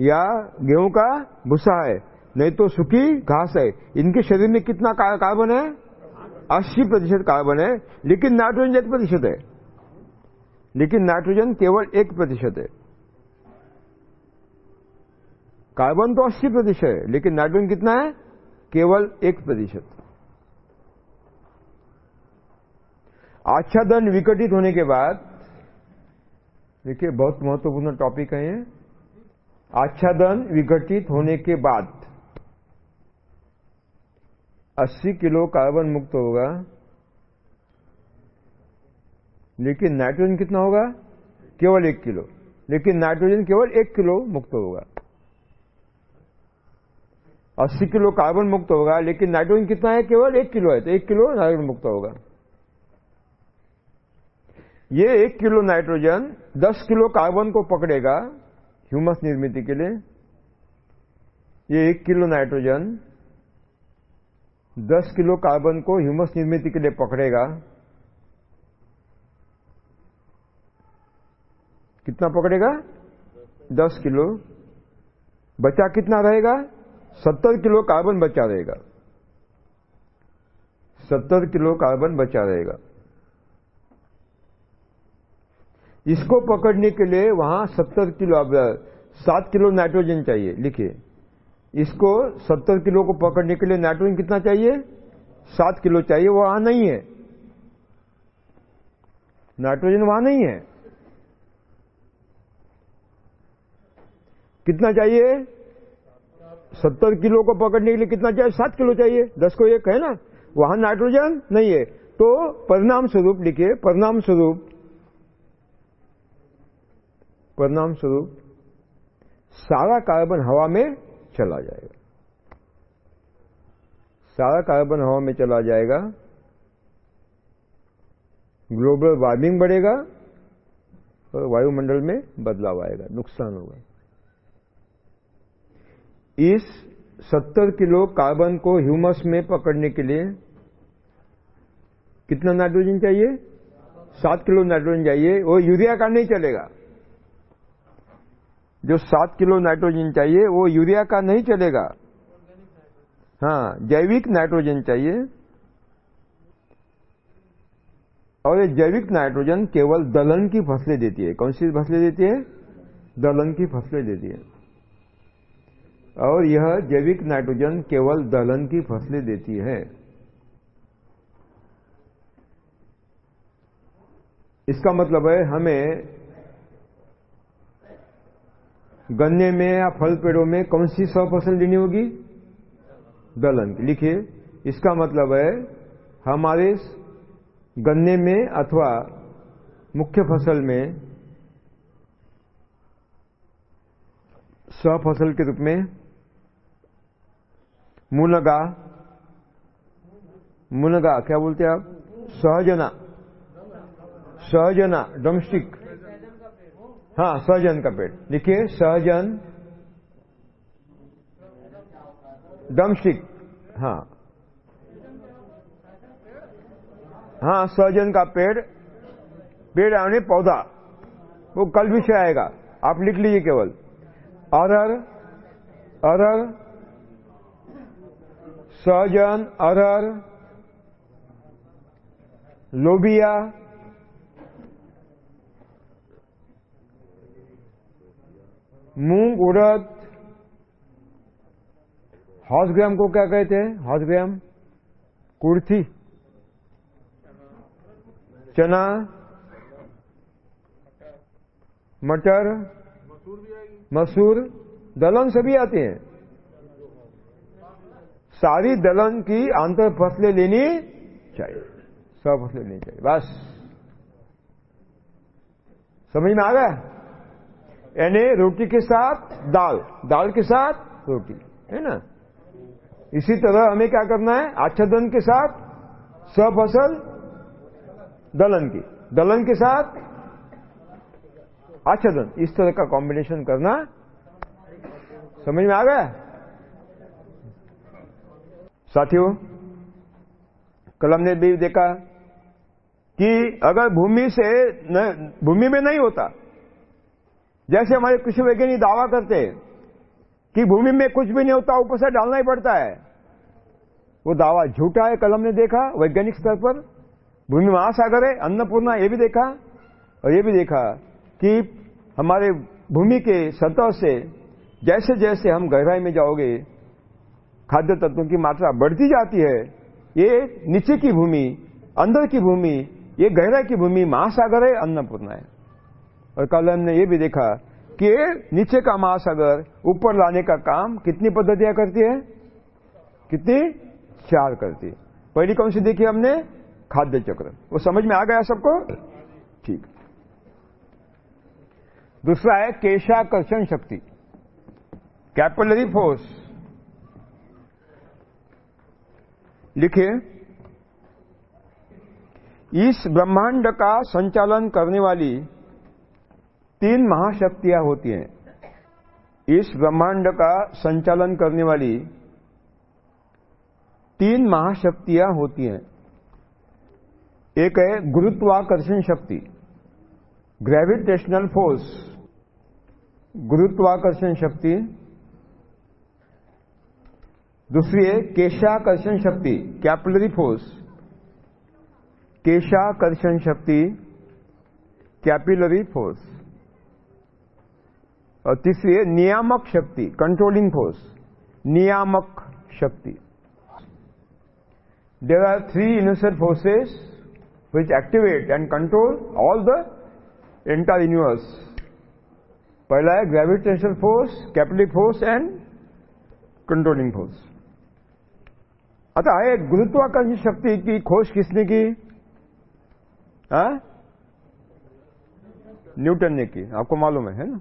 या गेहूँ का भूसा है, नहीं तो सूखी घास है। इनके शरीर में कितना कार्बन है? 80 प्रतिशत कार्बन है, लेकिन नाइट्रोजन एक प्रतिशत है। लेकिन नाइट्रोजन केवल एक प्रतिशत है। कार्बन तो 80 प्रतिशत है, लेकिन नाइट्रोजन कितना है? केवल एक प्रतिशत। आच्छादन विकटित होने के बाद देखिए, बहुत महत्वपूर्ण टॉपिक है आच्छादन विघटित होने के बाद 80 किलो कार्बन मुक्त होगा। लेकिन नाइट्रोजन कितना होगा? केवल एक किलो। लेकिन नाइट्रोजन केवल एक किलो मुक्त होगा। 80 किलो कार्बन मुक्त होगा, लेकिन नाइट्रोजन कितना है? केवल एक किलो है तो एक किलो नाइट्रोजन मुक्त होगा। ये एक किलो नाइट्रोजन 10 किलो कार्बन को पकड़ेगा ह्यूमस निर्मित के लिए। ये एक किलो नाइट्रोजन 10 किलो कार्बन को ह्यूमस निर्मित के लिए पकड़ेगा। कितना पकड़ेगा? 10 किलो। बचा कितना रहेगा? 70 किलो कार्बन बचा रहेगा। 70 किलो कार्बन बचा रहेगा। इसको पकड़ने के लिए वहाँ 70 किलो, अब 7 किलो नाइट्रोजन चाहिए, लिखिए। इसको 70 किलो को पकड़ने के लिए नाइट्रोजन कितना चाहिए? सात किलो चाहिए वो वहाँ नहीं है। नाइट्रोजन वहाँ नहीं है। कितना चाहिए? 70 किलो को पकड़ने के लिए कितना चाहिए? सात किलो चाहिए। 10 को एक है ना? वहाँ नाइट्रोजन नहीं है। तो परिणाम स्वरूप लिखिए, परिणाम स्वरूप परिणाम स्वरूप सारा कार्बन हवा में चला जाएगा। सारा कार्बन हवा में चला जाएगा, ग्लोबल वार्मिंग बढ़ेगा और वायुमंडल में बदलाव आएगा, नुकसान होगा। इस 70 किलो कार्बन को ह्यूमस में पकड़ने के लिए कितना नाइट्रोजन चाहिए? सात किलो नाइट्रोजन चाहिए, वो यूरिया का नहीं चलेगा। जो सात किलो नाइट्रोजन चाहिए, वो यूरिया का नहीं चलेगा। हाँ जैविक नाइट्रोजन चाहिए। और ये जैविक नाइट्रोजन केवल दलहन की फ़सलें देती है। कौन सी फ़सलें देती है? दलहन की फ़सलें देती है। और यह जैविक नाइट्रोजन केवल दलहन की फ़सलें देती है। इसका मतलब है, हमें गन्ने में या फल पेड़ों में कौन सी सौ फ़सल लेनी होगी? दलहन की। लिखिए, इसका मतलब है हमारे गन्ने में अथवा मुख्य फ़सल में स फ़सल के रूप में मुनगा मुनगा, क्या बोलते हैं आप? सहजना सहजना डोमेस्टिक हाँ सहजन का पेड़ लिखिए सहजन डमस्टिक हाँ। हाँ सहजन का पेड़ पेड़ यानी पौधा। वो कल भी से आएगा। आप लिख लीजिए केवल। अरहर अरहर सहजन अरहर लोबिया मूंग, उड़द। हॉसग्राम को क्या कहते हैं? हॉसग्राम कुर्थी। चना। मटर। मसूर। दलहन सभी आते हैं। सारी दलहन की आंतर फ़सलें लेनी चाहिए। सब फ़सलें लेनी चाहिए। बस। समझ में आ गया? यानी रोटी के साथ दाल दाल के साथ रोटी, है ना? इसी तरह हमें क्या करना है? आच्छादन के साथ सफसल दलहन की, दलहन के साथ आच्छादन इस तरह का कॉम्बिनेशन करना। समझ में आ गया? साथियों, कल हमने भी देखा कि अगर भूमि से भूमि में नहीं होता जैसे हमारे कृषि वैज्ञानिक दावा करते हैं कि भूमि में कुछ भी नहीं होता, ऊपर से डालना ही पड़ता है। वो दावा झूठा है, कल हमने देखा, वैज्ञानिक स्तर पर। भूमि महासागर है, अन्नपूर्णा ये भी देखा, और ये भी देखा कि हमारे भूमि के सतह से जैसे जैसे हम गहराई में जाओगे, खाद्य तत्वों की मात्रा बढ़ती जाती है। ये नीचे की भूमि, अंदर की भूमि, ये गहराई की भूमि महासागर है, अन्नपूर्णा है। और कल हमने ये भी देखा कि नीचे का महासागर ऊपर लाने का काम कितनी पद्धतियाँ करती है? कितनी? चार करती है। पहली कौन सी देखी हमने? खाद्य चक्र। वो समझ में आ गया सबको? ठीक। दूसरा है केशाकर्षण शक्ति। Capillary force. लिखिए। इस ब्रह्मांड का संचालन करने वाली तीन महाशक्तियाँ होती हैं। इस ब्रह्मांड का संचालन करने वाली तीन महाशक्तियाँ होती हैं। एक है गुरुत्वाकर्षण शक्ति ग्रेविटेशनल फोर्स गुरुत्वाकर्षण शक्ति। दूसरी है केशाकर्षण शक्ति कैपिलरी फोर्स केशाकर्षण शक्ति कैपिलरी फोर्स और तीसरी है नियामक शक्ति कंट्रोलिंग फोर्स नियामक शक्ति। There are three universal forces which activate and control all the entire universe. पहला है gravitational force capital force and controlling force अतः है गुरुत्वाकर्षण शक्ति की खोज किसने की? न्यूटन ने की, आपको मालूम है है ना?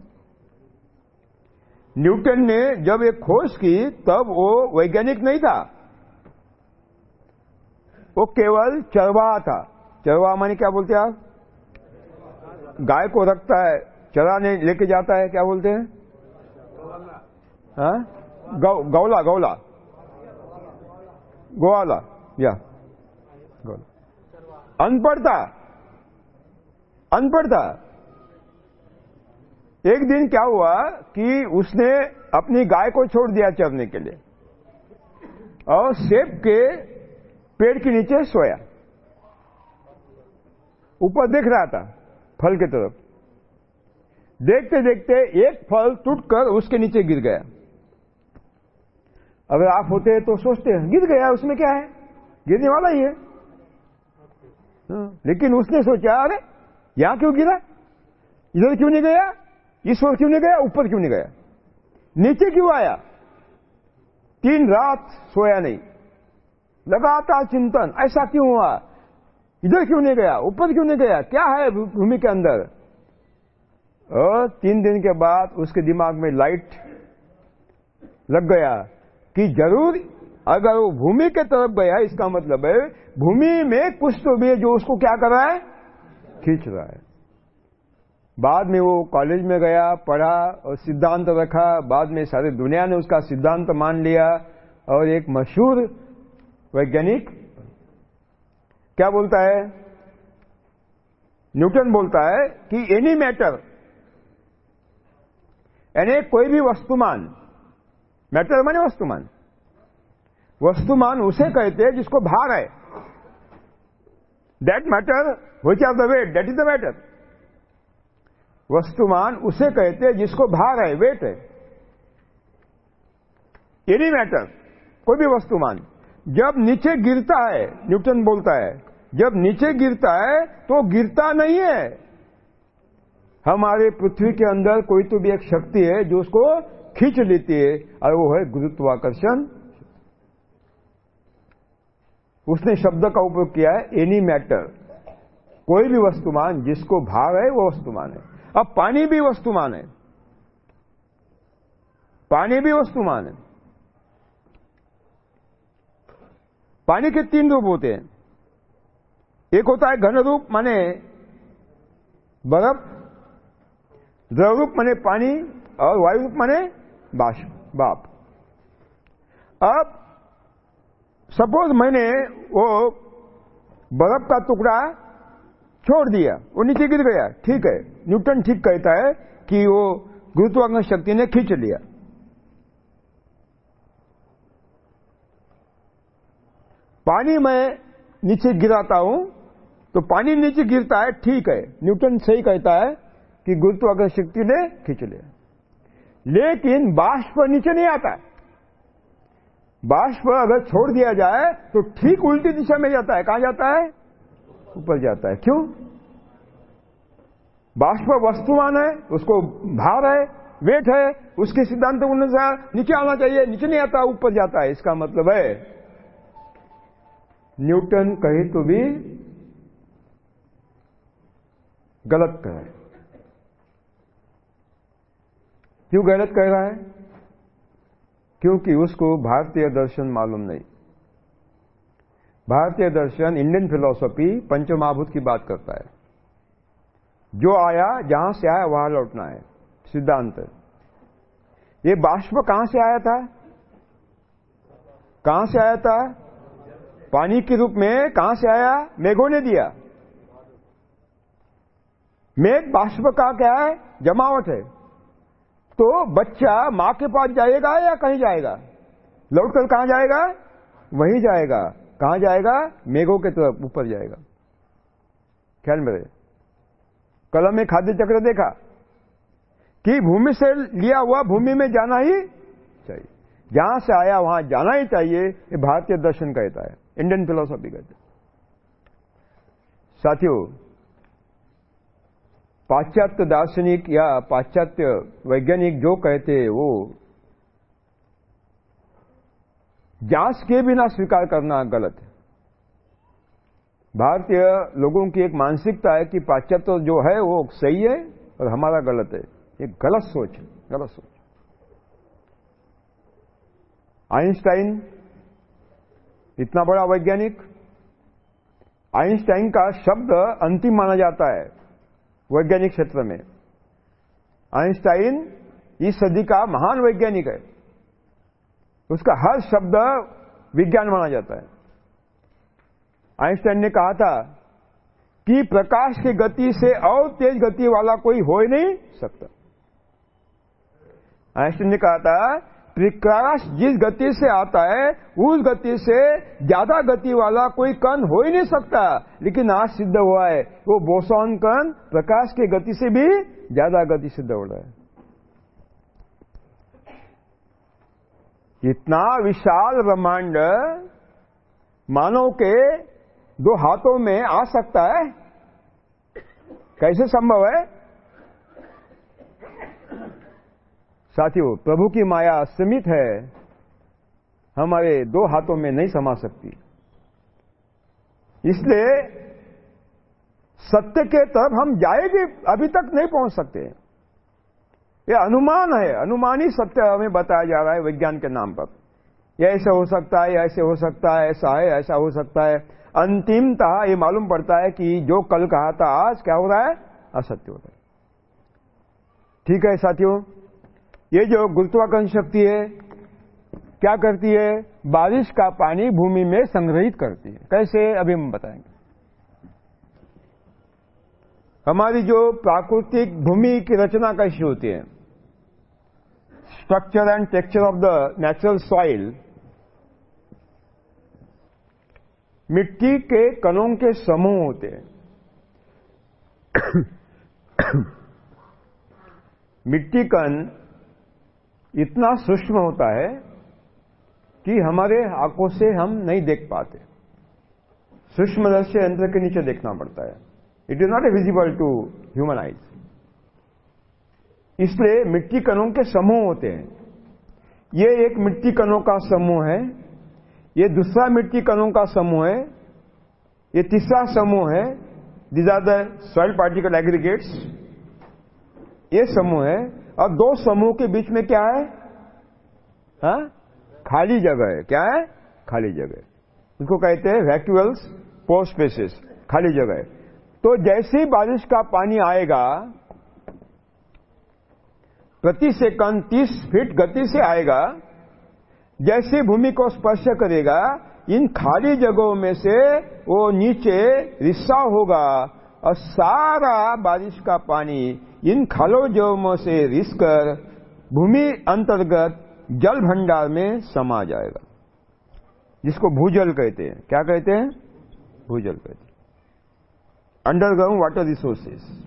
न्यूटन ने जब एक खोज की, तब वो वैज्ञानिक नहीं था। वो केवल चरवा था। चरवा माने क्या बोलते हैं आप? गाय को रखता है, चराने लेके जाता है, क्या बोलते हैं? हाँ? गौला गौला। गोवाला या। गौला। अनपढ़ता अनपढ़ता एक दिन क्या हुआ कि उसने अपनी गाय को छोड़ दिया चरने के लिए और सेब के पेड़ के नीचे सोया। ऊपर देख रहा था फल की तरफ़। देखते देखते एक फल टूटकर उसके नीचे गिर गया। अगर आप होते तो सोचते हैं गिर गया उसमें क्या है? गिरने वाला ही है। हाँ, लेकिन उसने सोचा अरे यहाँ क्यों गिरा? इधर क्यों नहीं गया? ओर क्यों नहीं गया? ऊपर क्यों नहीं गया? नीचे क्यों आया? तीन रात सोया नहीं। लगातार चिंतन, ऐसा क्यों हुआ? इधर क्यों नहीं गया? ऊपर क्यों नहीं गया? क्या है भूमि के अंदर? और तीन दिन के बाद उसके दिमाग में लाइट लग गया कि ज़रूर अगर वो भूमि के तरफ़ गया, इसका मतलब है, भूमि में कुछ तो भी है जो उसको क्या कर रहा है? खींच रहा है। बाद में वो कॉलेज में गया, पढ़ा और सिद्धांत रखा। बाद में सारी दुनिया ने उसका सिद्धांत मान लिया और एक मशहूर वैज्ञानिक, क्या बोलता है? न्यूटन बोलता है कि एनी मैटर यानी कोई भी वस्तुमान मैटर माने वस्तुमान वस्तुमान उसे कहते हैं जिसको भार है that matter which are the weight that is the matter वस्तुमान उसे कहते हैं जिसको भार है वेट है। एनी मैटर कोई भी वस्तुमान, जब नीचे गिरता है, न्यूटन बोलता है, जब नीचे गिरता है तो गिरता नहीं है। हमारे पृथ्वी के अंदर कोई तो भी एक शक्ति है जो उसको खींच लेती है, और वो है गुरुत्वाकर्षण। उसने शब्द का उपयोग किया है एनी मैटर कोई भी वस्तुमान जिसको भाव है, वो वस्तुमान है। अब पानी भी वस्तुमान है पानी भी वस्तुमान है पानी के तीन रूप होते हैं। एक होता है घन रूप माने बर्फ़, द्रव रूप माने पानी और वायु रूप माने बाष्प, बाप। अब सपोज़ मैंने वो बर्फ़ का टुकड़ा छोड़ दिया, वो नीचे गिर गया। ठीक है, न्यूटन ठीक कहता है कि वो गुरुत्वाकर्षण शक्ति ने खींच लिया। पानी में नीचे गिराता हूँ तो पानी नीचे गिरता है, ठीक है। न्यूटन सही कहता है कि गुरुत्वाकर्षण शक्ति ने खींच लिया। लेकिन बाष्प नीचे नहीं आता बाष्प अगर छोड़ दिया जाए तो ठीक उल्टी दिशा में जाता है। कहाँ जाता है? ऊपर जाता है। क्यों? बाष्प वस्तुमान है, उसको भार है, वेट है, उसके सिद्धांत अनुसार नीचे आना चाहिए, नीचे नहीं आता, ऊपर जाता है। इसका मतलब है, न्यूटन कहे तो भी गलत कहे क्यों गलत कह रहा है? क्योंकि उसको भारतीय दर्शन मालूम नहीं। भारतीय दर्शन इंडियन फिलोसॉफी पंचमहाभूत की बात करता है। जो आया, जहाँ से आया, वहाँ लौटना है, सिद्धांत ये बाष्प कहाँ से आया था? कहाँ से आया था? पानी के रूप में कहाँ से आया? मेघों ने दिया। मेघ बाष्प का क्या है? जमावट है। तो बच्चा माँ के पास जाएगा या कहीं जाएगा? लौटकर कहाँ जाएगा? वहीं जाएगा। कहाँ जाएगा? मेघों के तरफ़ ऊपर जाएगा। ख्याल में रहे कलम में खाद्य चक्र देखा। कि भूमि से लिया हुआ भूमि में जाना ही चाहिए। जहाँ से आया, वहाँ जाना ही चाहिए। ये भारतीय दर्शन कहता है। इंडियन फिलोसॉफी कहते साथियों, पाश्चात्य दार्शनिक या पाश्चात्य वैज्ञानिक जो कहते हैं, वो जाँच के बिना स्वीकार करना गलत है। भारतीय लोगों की एक मानसिकता है कि पाश्चात्य जो है वो सही है और हमारा गलत है। ये गलत सोच है, गलत सोच। आइंस्टाइन इतना बड़ा वैज्ञानिक, आइंस्टाइन का शब्द अंतिम माना जाता है वैज्ञानिक क्षेत्र में। आइंस्टाइन इस सदी का महान वैज्ञानिक है। उसका हर शब्द विज्ञान माना जाता है। आइंस्टाइन ने कहा था कि प्रकाश की गति से और तेज गति वाला कोई हो ही नहीं सकता। आइंस्टाइन ने कहा था, प्रकाश जिस गति से आता है, उस गति से ज़्यादा गति वाला कोई कण हो ही नहीं सकता। लेकिन आज सिद्ध हुआ है, वो बोसॉन कण प्रकाश की गति से भी ज़्यादा गति से दौड़ रहा है। इतना विशाल ब्रह्मांड मानव के दो हाथों में आ सकता है? कैसे संभव है? साथियों, प्रभु की माया सीमित है। हमारे दो हाथों में नहीं समा सकती। इसलिए सत्य के तरफ़ हम जाएँगे, अभी तक नहीं पहुँच सकते। ये अनुमान है, अनुमानी सत्य हमें बताया जा रहा है विज्ञान के नाम पर। यह ऐसे हो सकता है, ऐसे हो सकता है, ऐसा है, ऐसा हो सकता है। अंतिमतः ये मालूम पड़ता है कि जो कल कहा था, आज क्या हो रहा है? असत्य हो रहा है। ठीक है साथियों, ये जो गुरुत्वाकर्षण शक्ति है, क्या करती है? बारिश का पानी भूमि में संग्रहित करती है। कैसे? अभी हम बताएँगे। हमारी जो प्राकृतिक भूमि की रचना कैसी होती है? Structure and texture of the natural soil मिट्टी के कणों के समूह होते हैं। मिट्टी कण इतना सूक्ष्म होता है कि हमारे आँखों से हम नहीं देख पाते। सूक्ष्म दृश्य यंत्र के नीचे देखना पड़ता है। It is not a visible to human eyes इसलिए मिट्टी कणों के समूह होते हैं। ये एक मिट्टी कणों का समूह है, ये दूसरा मिट्टी कणों का समूह है, ये तीसरा समूह है these are the soil particle aggregates ये समूह है, और दो समूह के बीच में क्या है? हा? खाली जगह है। क्या है? खाली जगह उसको कहते हैं वैक्यूअल्स पोर स्पेसिस खाली जगह है। तो जैसे ही बारिश का पानी आएगा प्रति सेकंड 30 फीट गति से आएगा, जैसे भूमि को स्पर्श करेगा, इन खाली जगहों में से वो नीचे रिस्सा होगा और सारा बारिश का पानी इन खालो जगहों से रिस कर भूमि अंतर्गत जल भंडार में समा जाएगा। जिसको भूजल कहते हैं। क्या कहते हैं? भूजल कहते हैं। अंडरग्राउंड वाटर रिसोर्सेस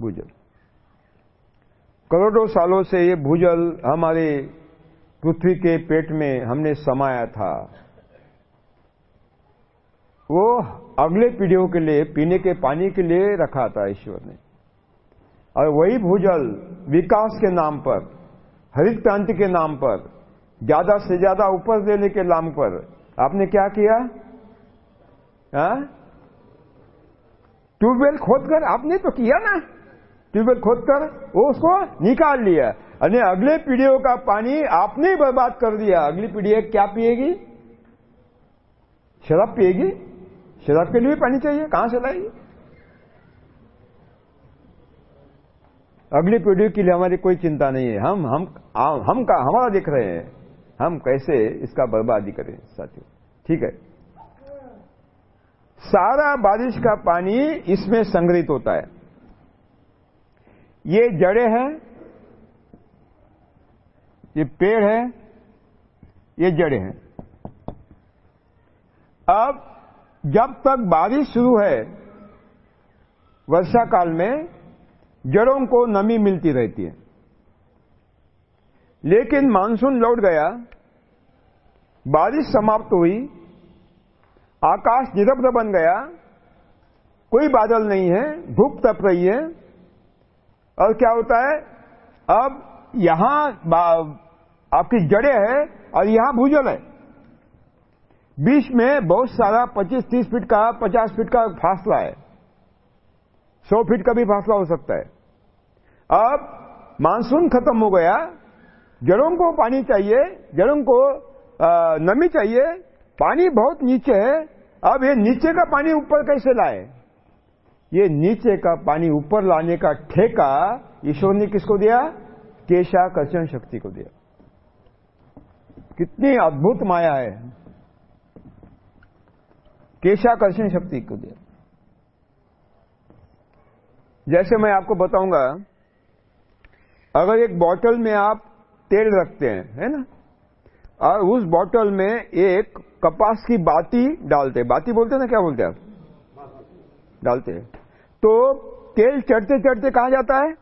भूजल। करोड़ों सालों से ये भूजल हमारे पृथ्वी के पेट में हमने समाया था। वो अगले पीढ़ियों के लिए, पीने के पानी के लिए रखा था ईश्वर ने। और वही भूजल विकास के नाम पर हरित क्रांति के नाम पर, ज़्यादा से ज़्यादा ऊपर देने के नाम पर आपने क्या किया? ट्यूबवेल खोदकर आपने तो किया ना। ट्यूबवेल खोदकर वो उसको निकाल लिया। अरे, अगले पीढ़ियों का पानी आपने ही बर्बाद कर दिया। अगली पीढ़ी क्या पिएगी? शराब पिएगी? शराब के लिए भी पानी चाहिए। कहाँ से लाएगी? अगली पीढ़ी के लिए हमारी कोई चिंता नहीं है। हम हम हम का, हमारा देख रहे हैं। हम कैसे इसका बर्बादी करें, साथियों? ठीक है? सारा बारिश का पानी इसमें संग्रहित होता है। ये जड़े हैं, ये पेड़ है, ये जड़े हैं। अब जब तक बारिश शुरू है, वर्षा काल में जड़ों को नमी मिलती रहती है। लेकिन मानसून लौट गया, बारिश समाप्त हुई, आकाश निरब्ध बन गया, कोई बादल नहीं है, धूप तप रही है और क्या होता है? अब यहाँ आपकी जड़ें है और यहाँ भूजल है। बीच में बहुत सारा 25-30 फीट का 50 फीट का फासला है। 100 फीट का भी फासला हो सकता है। अब मानसून खत्म हो गया। जड़ों को पानी चाहिए, जड़ों को नमी चाहिए। पानी बहुत नीचे है। अब ये नीचे का पानी ऊपर कैसे लाए? ये नीचे का पानी ऊपर लाने का ठेका ईश्वर ने किसको दिया? केशाकर्षण शक्ति को दिया। कितनी अद्भुत माया है। केशाकर्षण शक्ति को दिया। जैसे मैं आपको बताऊँगा, अगर एक बोतल में आप तेल रखते हैं, है ना? और उस बोतल में एक कपास की बाती डालते बाती बोलते हैं ना? क्या बोलते हैं आप? डालते हैं। तो तेल चढ़ते चढ़ते कहा जाता है?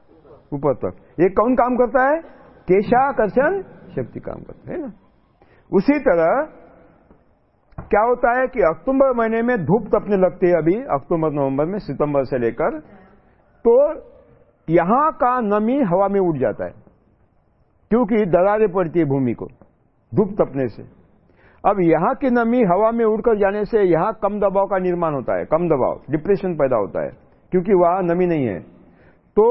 ऊपर तक। ये कौन काम करता है? केशाकर्षण शक्ति काम करता है ना? उसी तरह क्या होता है कि अक्टूबर महीने में धूप तपने लगती है अभी, अक्टूबर, नवंबर में, सितंबर से लेकर। तो यहाँ का नमी हवा में उड़ जाता है, क्योंकि दरारें पड़ती है भूमि को, धूप तपने से। अब यहाँ की नमी हवा में उड़कर जाने से यहाँ कम दबाव का निर्माण होता है, कम दबाव, डिप्रेशन पैदा होता है। क्योंकि वहाँ नमी नहीं है। तो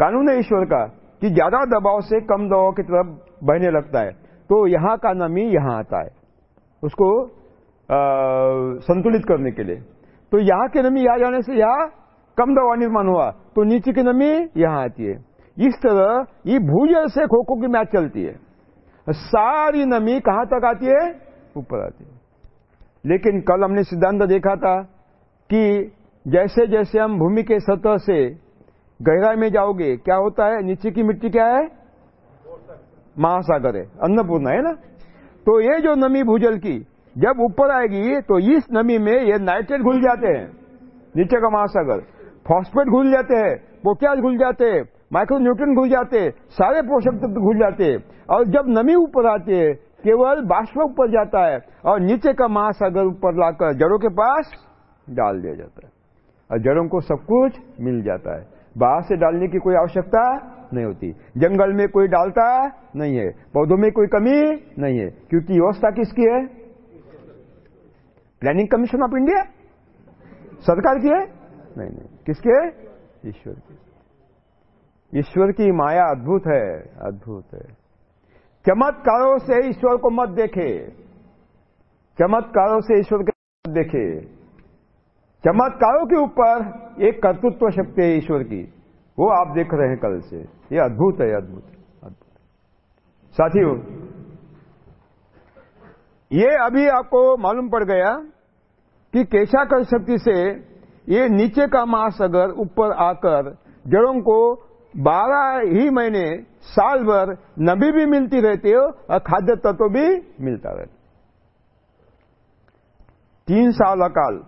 कानून है ईश्वर का कि ज़्यादा दबाव से कम दबाव की तरफ़ बहने लगता है। तो यहाँ का नमी यहाँ आता है उसको आ, संतुलित करने के लिए। तो यहाँ की नमी यहाँ जाने से यहाँ कम दबाव निर्माण हुआ तो नीचे की नमी यहाँ आती है। इस तरह ये भूजल से खो खो की मैच चलती है। सारी नमी कहाँ तक आती है? ऊपर आती है। लेकिन कल हमने सिद्धांत देखा था कि जैसे जैसे हम भूमि के सतह से गहराई में जाओगे, क्या होता है? नीचे की मिट्टी क्या है? महासागर है। अन्नपूर्णा, है ना? तो ये जो नमी भूजल की, जब ऊपर आएगी तो इस नमी में ये नाइट्रेट घुल जाते हैं, नीचे का महासागर। फॉस्फेट घुल जाते हैं, पोटैश घुल जाते हैं माइक्रोन्यूट्रन घुल जाते हैं, सारे पोषक तत्व घुल जाते हैं। और जब नमी ऊपर आती है, केवल बाष्प ऊपर जाता है, और नीचे का महासागर ऊपर लाकर जड़ों के पास डाल दिया जाता है। और जड़ों को सब कुछ मिल जाता है। बाहर से डालने की कोई आवश्यकता नहीं होती। जंगल में कोई डालता नहीं है। पौधों में कोई कमी नहीं है। क्योंकि व्यवस्था किसकी है? प्लानिंग कमीशन ऑफ़ इंडिया सरकार की है? नहीं नहीं। किसकी है? ईश्वर की। ईश्वर की माया अद्भुत है अद्भुत है। चमत्कारों से ईश्वर को मत देखे। चमत्कारों से ईश्वर को मत देखे। चमत्कारों के ऊपर एक कर्तृत्व शक्ति है ईश्वर की। वो आप देख रहे हैं कल से। ये अद्भुत है अद्भुत अद्भुत साथियों, ये अभी आपको मालूम पड़ गया कि केशाकर शक्ति से ये नीचे का मास अगर ऊपर आकर जड़ों को बारह ही महीने, साल भर नबी भी मिलती रहती हो और खाद्य तत्व भी मिलता रहता तीन साल अकाल।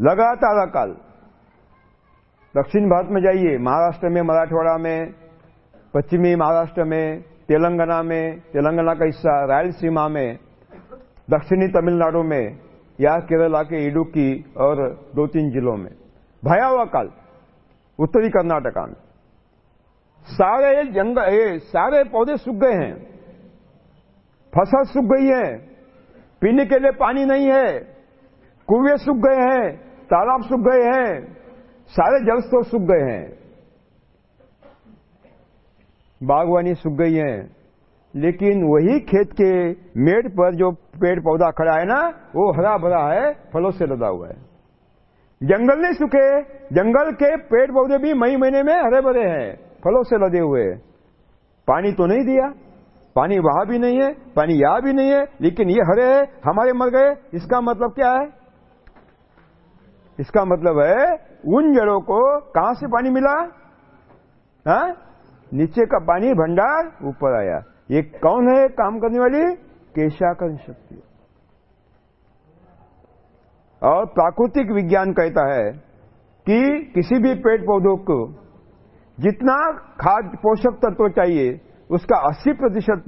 लगातार अकाल। दक्षिण भारत में जाइए, महाराष्ट्र में, मराठवाड़ा में, पश्चिमी महाराष्ट्र में, तेलंगाना में, तेलंगाना का हिस्सा, रायलसीमा में, दक्षिणी तमिलनाडु में, या केरला के इडुक्की और दो तीन जिलों में। भयावह काल उत्तरी कर्नाटका में। सारे जंगल सारे पौधे सूख गए हैं। फ़सल सूख गई है। पीने के लिए पानी नहीं है। कुएँ सूख गए हैं। तालाब सूख गए हैं, सारे जल सूख गए हैं। बागवानी सूख गई है, लेकिन वही खेत के मेड़ पर जो पेड़ पौधा खड़ा है ना, वो हरा भरा है, फलों से लदा हुआ है। जंगल नहीं सूखे, जंगल के पेड़ पौधे भी मई महीने में हरे भरे हैं, फलों से लदे हुए पानी तो नहीं दिया, पानी वहाँ भी नहीं है, पानी यहाँ भी नहीं है, लेकिन ये हरे है, हमारे मर गए, इसका मतलब क्या है? इसका मतलब है, उन जड़ों को कहाँ से पानी मिला? हा? नीचे का पानी भंडार ऊपर आया। ये कौन है काम करने वाली? केशाकन शक्ति। और प्राकृतिक विज्ञान कहता है कि किसी भी पेड़ पौधों को जितना खाद पोषक तत्व चाहिए, उसका 80 प्रतिशत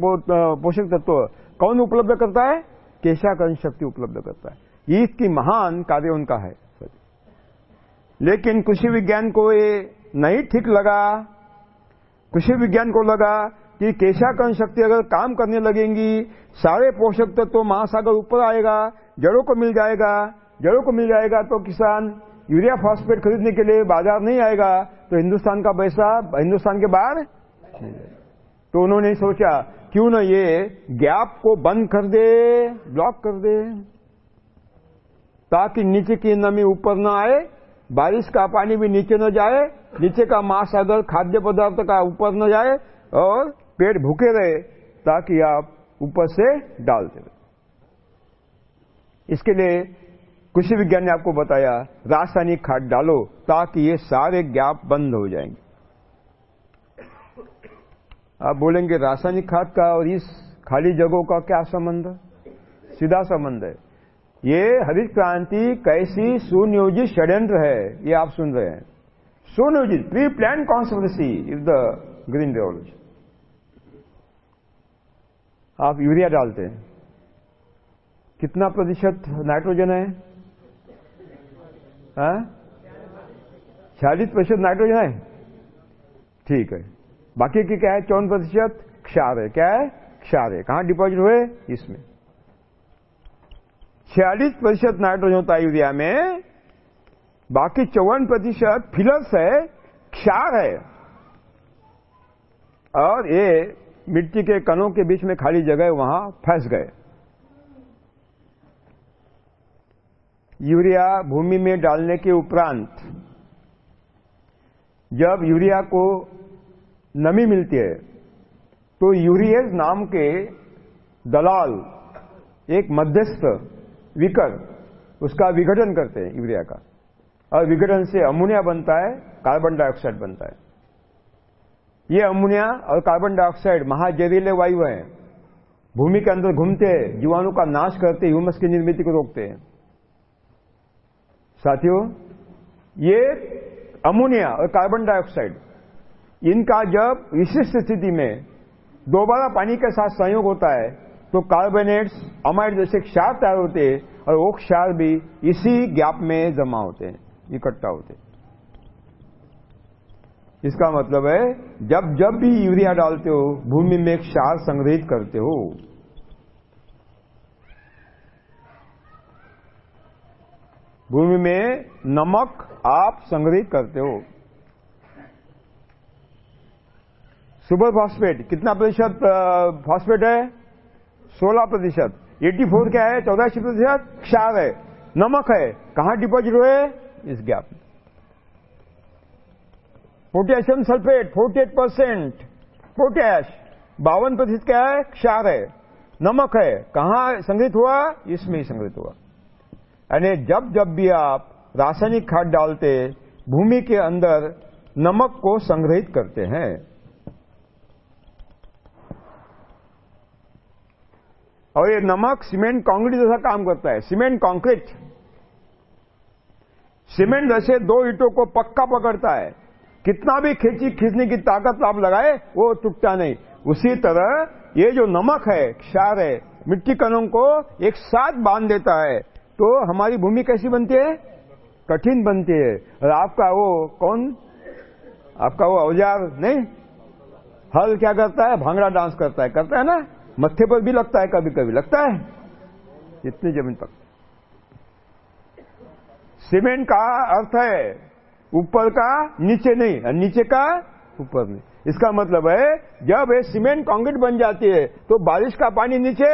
पोषक तत्व कौन उपलब्ध करता है? केशाकन शक्ति उपलब्ध करता है। ये इसकी महान कार्य उनका है। लेकिन कृषि विज्ञान को ये नहीं ठीक लगा। कृषि विज्ञान को लगा कि केशाकर्ण शक्ति अगर काम करने लगेंगी, सारे पोषक तत्व तो महासागर ऊपर आएगा, जड़ों को मिल जाएगा। जड़ों को मिल जाएगा तो किसान यूरिया फॉस्फेट खरीदने के लिए बाज़ार नहीं आएगा। तो हिंदुस्तान का पैसा, हिंदुस्तान के बाहर? तो उन्होंने सोचा, क्यों ना ये गैप को बंद कर दे, ब्लॉक कर दे, ताकि नीचे की नमी ऊपर न आए बारिश का पानी भी नीचे न जाए, नीचे का महासागर खाद्य पदार्थ का ऊपर न जाए और पेट भूखे रहे, ताकि आप ऊपर से डालते रहे इसके लिए कृषि विज्ञान ने आपको बताया, रासायनिक खाद डालो, ताकि ये सारे गैप बंद हो जाएँगे। आप बोलेंगे, रासायनिक खाद का और इस खाली जगहों का क्या संबंध सीधा संबंध है। ये हरित क्रांति कैसी सुनियोजित षड्यंत्र है, ये आप सुन रहे हैं। सुनियोजित pre plan conspiracy is the green revolution आप यूरिया डालते हैं। कितना प्रतिशत नाइट्रोजन है? छियालीस प्रतिशत नाइट्रोजन है? ठीक है। बाकी की क्या है? चौवन प्रतिशत क्षार है। क्या है? क्षार है। कहाँ डिपॉजिट हुए? इसमें। छियालीस प्रतिशत नाइट्रोजन होता है यूरिया में। बाकी चौवन प्रतिशत फिलस है, क्षार है। और ये मिट्टी के कणों के बीच में खाली जगह वहाँ फंस गए। यूरिया भूमि में डालने के उपरांत जब यूरिया को नमी मिलती है तो यूरियज नाम के दलाल, एक मध्यस्थ विकर उसका विघटन करते हैं यूरिया का। और विघटन से अमोनिया बनता है कार्बन डाइऑक्साइड बनता है। ये अमोनिया और कार्बन डाइऑक्साइड महाजहरीले वायु हैं। भूमि के अंदर घूमते हैं, जीवाणु का नाश करते ह्यूमस की निर्मित को रोकते हैं। साथियों, ये अमोनिया और कार्बन डाइऑक्साइड इनका जब विशिष्ट स्थिति में दोबारा पानी के साथ संयोग होता है तो कार्बोनेट्स अमाइड जैसे क्षार तैयार होते हैं और वो क्षार भी इसी गैप में जमा होते हैं, इकट्ठा होते हैं। इसका मतलब है, जब जब भी यूरिया डालते हो, भूमि में क्षार संग्रहित करते हो, भूमि में नमक आप संग्रहित करते हो। सुपर फॉस्फेट, कितना प्रतिशत फॉस्फेट है? 16 प्रतिशत। 84 क्या है? चौरासी प्रतिशत क्षार है। नमक है। कहाँ डिपॉजिट हुए? इस gap potassium sulphate 48 percent potash बावन प्रतिशत क्या है? क्षार है। नमक है। कहाँ संग्रहित हुआ? इसमें ही संग्रहित हुआ। यानी जब जब भी आप रासायनिक खाद डालते, भूमि के अंदर नमक को संग्रहित करते हैं और ये नमक, सीमेंट, कंक्रीट जैसा काम करता है। Cement, concrete. सीमेंट जैसे दो ईटों को पक्का पकड़ता है। कितना भी खींची, खींचने की ताकत आप लगाए, वो टूटता नहीं। उसी तरह ये जो नमक है, क्षार है, मिट्टी कणों को एक साथ बाँध देता है तो हमारी भूमि कैसी बनती है? कठिन बनती है। और आपका वो कौन? आपका वो औज़ार, नहीं? हल क्या करता है? भांगड़ा डांस करता है। करता है ना? मत्थे पर भी लगता है कभी कभी लगता है। इतनी ज़मीन तक सीमेंट का अर्थ है, ऊपर का नीचे नहीं, और नीचे का ऊपर नहीं। इसका मतलब है, जब ये सीमेंट कंक्रीट बन जाती है तो बारिश का पानी नीचे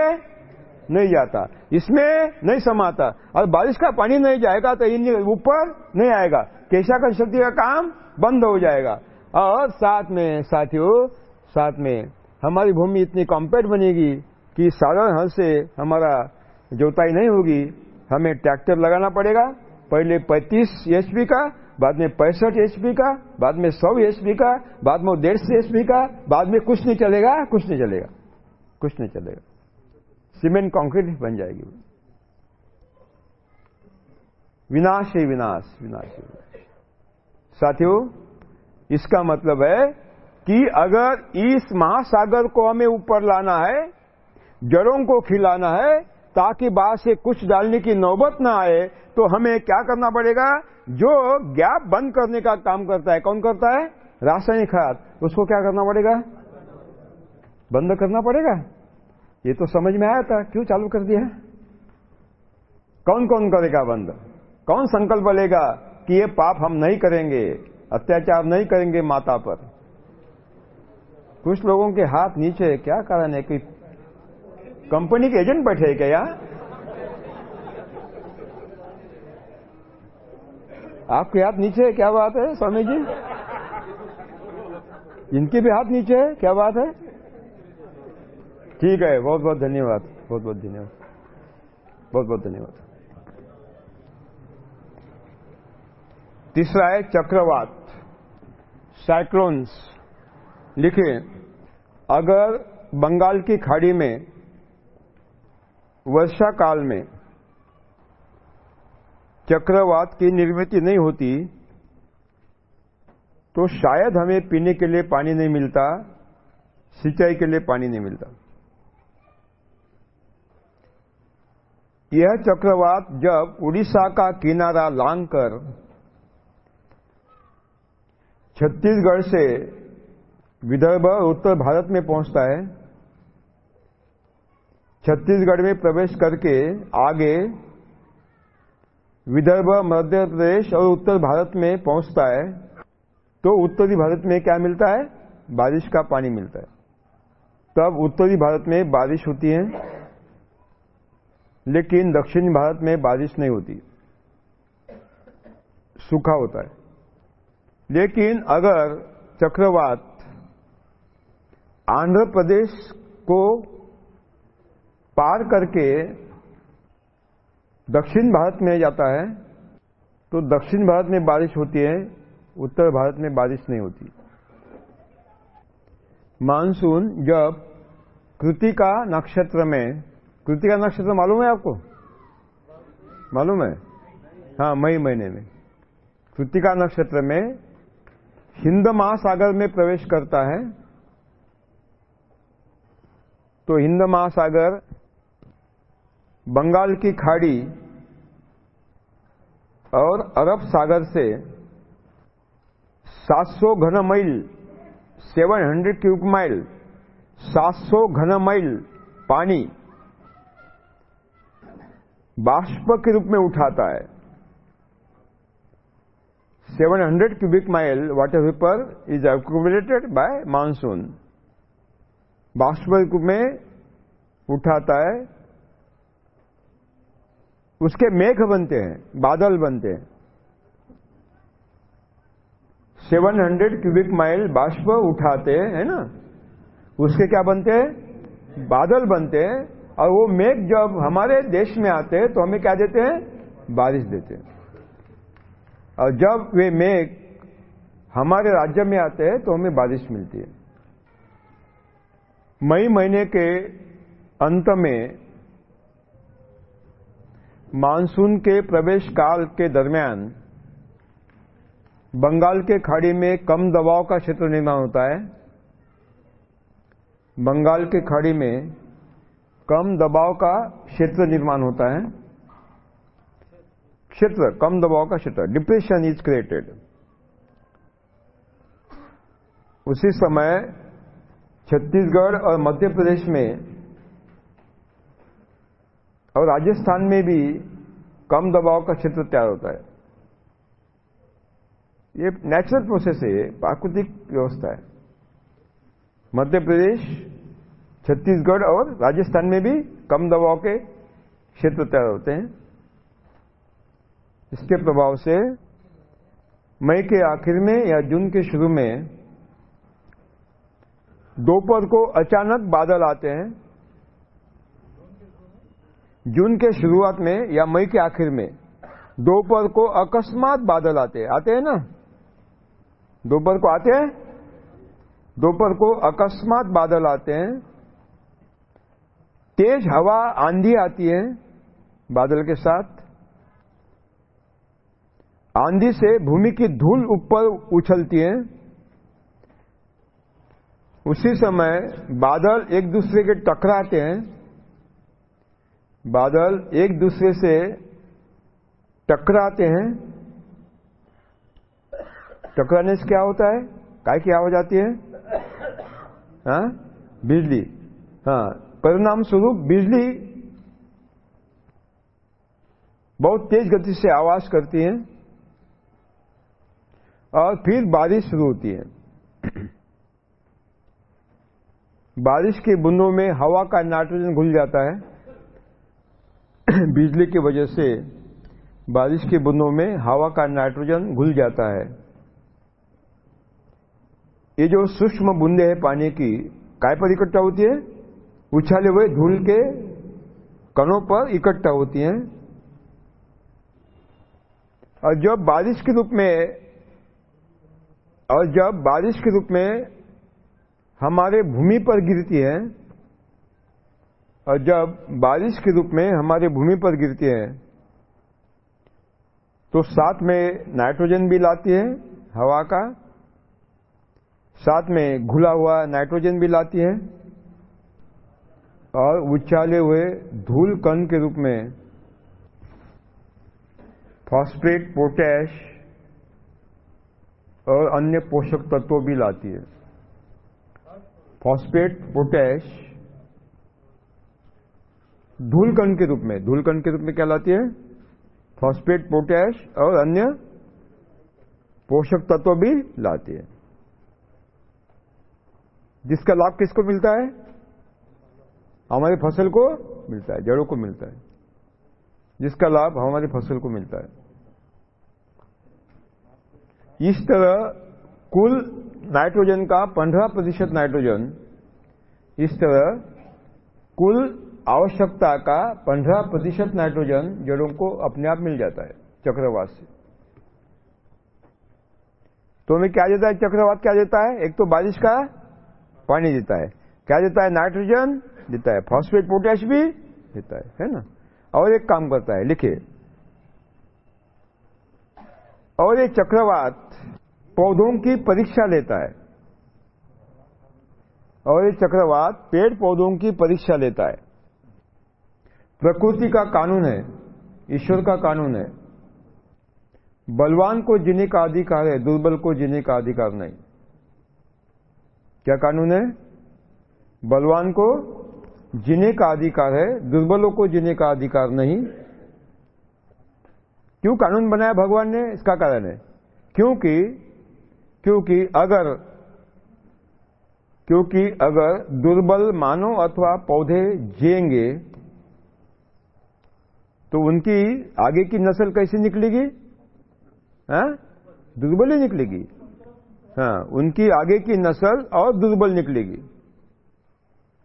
नहीं जाता। इसमें नहीं समाता। और बारिश का पानी नहीं जाएगा तो ऊपर नहीं आएगा। केशाकर शक्ति का काम बंद हो जाएगा। और साथ में, साथियों, साथ में हमारी भूमि इतनी कॉम्पैक्ट बनेगी कि साधारण हल से हमारा जोताई नहीं होगी। हमें ट्रैक्टर लगाना पड़ेगा। पहले 35 एचपी का, बाद में पैंसठ एचपी का, बाद में 100 एचपी का, बाद में डेढ़ सौ एचपी का, बाद में कुछ नहीं चलेगा, कुछ नहीं चलेगा, कुछ नहीं चलेगा। सीमेंट कंक्रीट बन जाएगी। विनाश ही विनाश विनाश ही विनाश। साथियों, इसका मतलब है कि अगर इस महासागर को हमें ऊपर लाना है, जड़ों को खिलाना है, ताकि बाहर से कुछ डालने की नौबत ना आए तो हमें क्या करना पड़ेगा? जो गैप बंद करने का काम करता है, कौन करता है? रासायनिक खाद। उसको क्या करना पड़ेगा? बंद करना पड़ेगा? ये तो समझ में आया था। क्यों चालू कर दिया? कौन कौन करेगा बंद? कौन संकल्प लेगा कि ये पाप हम नहीं करेंगे, अत्याचार नहीं करेंगे माता पर? कुछ लोगों के हाथ नीचे है क्या कारण है कि कंपनी के एजेंट बैठे क्या? यहाँ आपके हाथ नीचे है, क्या बात है स्वामी जी इनके भी हाथ नीचे है, क्या बात है? ठीक है, बहुत बहुत धन्यवाद, बहुत बहुत धन्यवाद, बहुत बहुत धन्यवाद। तीसरा है चक्रवात, साइक्लोन्स। लिखिए अगर बंगाल की खाड़ी में, वर्षा काल में, चक्रवात की निर्मित नहीं होती तो शायद हमें पीने के लिए पानी नहीं मिलता, सिंचाई के लिए पानी नहीं मिलता। यह चक्रवात जब उड़ीसा का किनारा लांघकर छत्तीसगढ़ से विदर्भ और उत्तर भारत में पहुँचता है। छत्तीसगढ़ में प्रवेश करके आगे विदर्भ, मध्य प्रदेश और उत्तर भारत में पहुँचता है। तो उत्तरी भारत में क्या मिलता है? बारिश का पानी मिलता है। तब उत्तरी भारत में बारिश होती है, लेकिन दक्षिण भारत में बारिश नहीं होती। सूखा होता है। लेकिन अगर चक्रवात आंध्र प्रदेश को पार करके दक्षिण भारत में जाता है तो दक्षिण भारत में बारिश होती है, उत्तर भारत में बारिश नहीं होती। मानसून जब कृतिका नक्षत्र में, कृतिका नक्षत्र मालूम है आपको? मालूम है? हाँ मई महीने में। कृतिका नक्षत्र में हिंद महासागर में प्रवेश करता है तो हिंद महासागर, बंगाल की खाड़ी और अरब सागर से 700 घन मील 700 क्यूब माइल 700 घन मील पानी बाष्प के रूप में उठाता है। 700 cubic mile water vapour is accumulated by monsoon बाष्प में उठाता है, उसके मेघ बनते हैं, बादल बनते हैं। 700 क्यूबिक माइल बाष्प उठाते हैं, है ना? उसके क्या बनते हैं? बादल बनते हैं, और वो मेघ जब हमारे देश में आते हैं तो हमें क्या देते हैं? बारिश देते हैं। और जब वे मेघ हमारे राज्य में आते हैं तो हमें बारिश मिलती है। मई महीने के अंत में मानसून के प्रवेश काल के दरमियान बंगाल के खाड़ी में कम दबाव का क्षेत्र निर्माण होता है। बंगाल के खाड़ी में कम दबाव का क्षेत्र निर्माण होता है। क्षेत्र, कम दबाव का क्षेत्र। डिप्रेशन इज़ क्रिएटेड उसी समय छत्तीसगढ़ और मध्य प्रदेश में और राजस्थान में भी कम दबाव का क्षेत्र तैयार होता है। ये नेचुरल प्रोसेस है प्राकृतिक व्यवस्था है। मध्य प्रदेश, छत्तीसगढ़ और राजस्थान में भी कम दबाव के क्षेत्र तैयार होते हैं। इसके प्रभाव से मई के आखिर में या जून के शुरू में दोपहर को अचानक बादल आते हैं। जून के शुरुआत में या मई के आखिर में दोपहर को अकस्मात बादल आते हैं। आते हैं ना? दोपहर को आते हैं? दोपहर को अकस्मात बादल आते हैं। तेज हवा आंधी आती है बादल के साथ। आंधी से भूमि की धूल ऊपर उछलती है। उसी समय बादल एक दूसरे के टकराते हैं। बादल एक दूसरे से टकराते हैं। टकराने से क्या होता है? काय की आवाज़ आती है? हाँ? बिजली। हाँ परिणाम स्वरूप बिजली बहुत तेज गति से आवाज़ करती है और फिर बारिश शुरू होती है। बारिश की बूंदों में हवा का नाइट्रोजन घुल जाता है। बिजली की वजह से बारिश की बूंदों में हवा का नाइट्रोजन घुल जाता है। ये जो सूक्ष्म बूंदे है पानी की, काय पर इकट्ठा होती है? उछाले हुए धूल के कणों पर इकट्ठा होती हैं। और जब बारिश के रूप में, और जब बारिश के रूप में हमारे भूमि पर गिरती है और जब बारिश के रूप में हमारे भूमि पर गिरती है तो साथ में नाइट्रोजन भी लाती है हवा का, साथ में घुला हुआ नाइट्रोजन भी लाती है और उछाले हुए धूल कण के रूप में फॉस्फेट, पोटैश और अन्य पोषक तत्व भी लाती है। फॉस्फेट, पोटैश, धूलकण के रूप में। धूलकण के रूप में क्या लाती है? फॉस्फेट, पोटैश और अन्य पोषक तत्व भी लाती है। जिसका लाभ किसको मिलता है? हमारी फ़सल को मिलता है, जड़ों को मिलता है। जिसका लाभ हमारी फ़सल को मिलता है। इस तरह कुल नाइट्रोजन का 15 प्रतिशत नाइट्रोजन इस तरह कुल आवश्यकता का 15 प्रतिशत नाइट्रोजन जड़ों को अपने आप मिल जाता है चक्रवात से। तो हमें क्या देता है? चक्रवात क्या देता है? एक तो बारिश का पानी देता है। क्या देता है? नाइट्रोजन देता है। फॉस्फेट, पोटैश भी देता है है ना? और एक काम करता है लिखे और ये चक्रवात पौधों की परीक्षा लेता है। और ये चक्रवात पेड़ पौधों की परीक्षा लेता है। प्रकृति का कानून है, ईश्वर का कानून है। बलवान को जीने का अधिकार है, दुर्बल को जीने का अधिकार नहीं। क्या कानून है? बलवान को जीने का अधिकार है, दुर्बलों को जीने का अधिकार नहीं। क्यों कानून बनाया भगवान ने? इसका कारण है। क्योंकि क्योंकि अगर क्योंकि अगर दुर्बल मानव अथवा पौधे जिएँगे तो उनकी आगे की नस्ल कैसे निकलेगी? हाँ? दुर्बल ही निकलेगी। हाँ उनकी आगे की नस्ल और दुर्बल निकलेगी।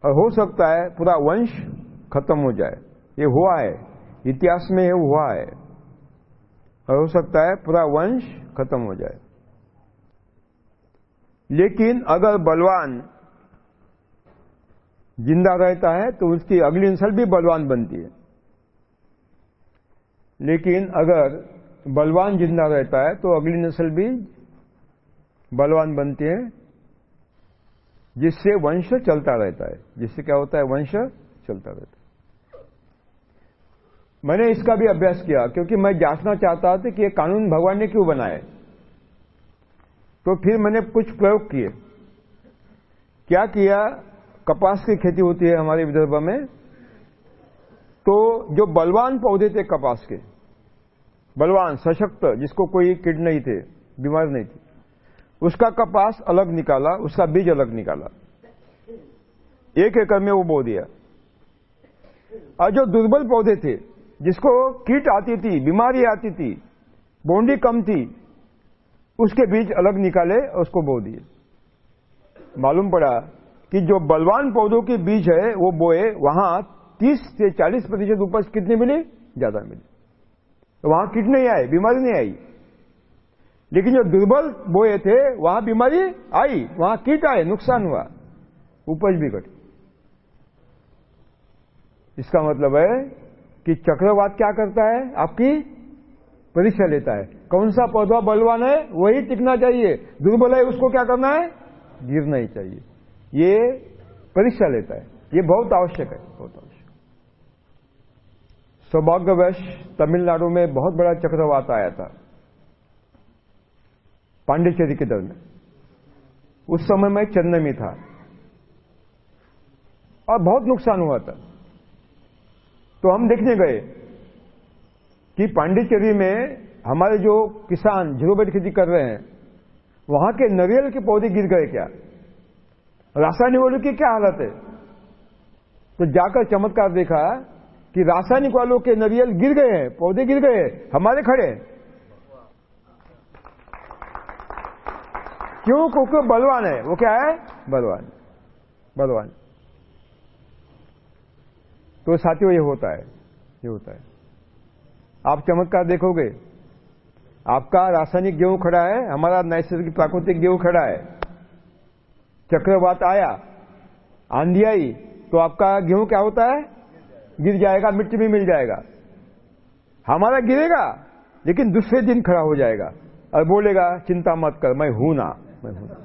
और हो सकता है पूरा वंश खत्म हो जाए। ये हुआ है। इतिहास में ये हुआ है। और हो सकता है पूरा वंश खत्म हो जाए। लेकिन अगर बलवान ज़िंदा रहता है तो उसकी अगली नस्ल भी बलवान बनती है। लेकिन अगर बलवान ज़िंदा रहता है तो अगली नस्ल भी बलवान बनती है, जिससे वंश चलता रहता है। जिससे क्या होता है? वंश चलता रहता है। मैंने इसका भी अभ्यास किया, क्योंकि मैं जांचना चाहता था कि ये कानून भगवान ने क्यों बनाए। तो फिर मैंने कुछ प्रयोग किए। क्या किया? कपास की खेती होती है हमारे विदर्भ में तो जो बलवान पौधे थे कपास के, बलवान, सशक्त, जिसको कोई किड नहीं थे, बीमार नहीं थी, उसका कपास अलग निकाला, उसका बीज अलग निकाला। एक एकड़ में वो बो दिया। और जो दुर्बल पौधे थे, जिसको कीट आती थी, बीमारी आती थी बोंडी कम थी उसके बीज अलग निकाले और उसको बो दिए। मालूम पड़ा कि जो बलवान पौधों के बीज है, वो बोए, वहाँ 30 से 40 प्रतिशत उपज कितनी मिली? ज़्यादा मिली। तो वहाँ किट नहीं आए बीमारी नहीं आई। लेकिन जो दुर्बल बोए थे, वहाँ बीमारी आई, वहाँ कीट आए, नुकसान हुआ, उपज भी घटी। इसका मतलब है कि चक्रवात क्या करता है? आपकी परीक्षा लेता है। कौन सा पौधा बलवान है, वही टिकना चाहिए। दुर्बल है, उसको क्या करना है? गिरना ही चाहिए। ये परीक्षा लेता है। ये बहुत आवश्यक है, बहुत आवश्यक। सौभाग्यवश तमिलनाडु में बहुत बड़ा चक्रवात आया था, पांडिचेरी के दल में। उस समय मैं चेन्नई में था। और बहुत नुकसान हुआ था। तो हम देखने गए कि पांडिचेरी में हमारे जो किसान ज़ीरो बेड खेती कर रहे हैं, वहाँ के नरियल के पौधे गिर गए क्या? रासायनिक वालों की क्या हालत है? तो जाकर चमत्कार देखा कि रासायनिक वालों के नरियल गिर गए हैं, पौधे गिर गए हमारे खड़े क्यों? क्योंकि बलवान है। वो क्या है? बलवान। बलवान। तो साथियों, ये होता है। ये होता है। आप चमत्कार देखोगे। आपका रासायनिक गेहूँ खड़ा है, हमारा नैसर्गिक प्राकृतिक गेहूँ खड़ा है। चक्रवात आया, आंधी आई तो आपका गेहूँ क्या होता है? गिर जाएगा, मिट्टी में मिल जाएगा। हमारा गिरेगा, लेकिन दूसरे दिन खड़ा हो जाएगा और बोलेगा, चिंता मत कर, मैं हूँ ना, मैं हूँ ना।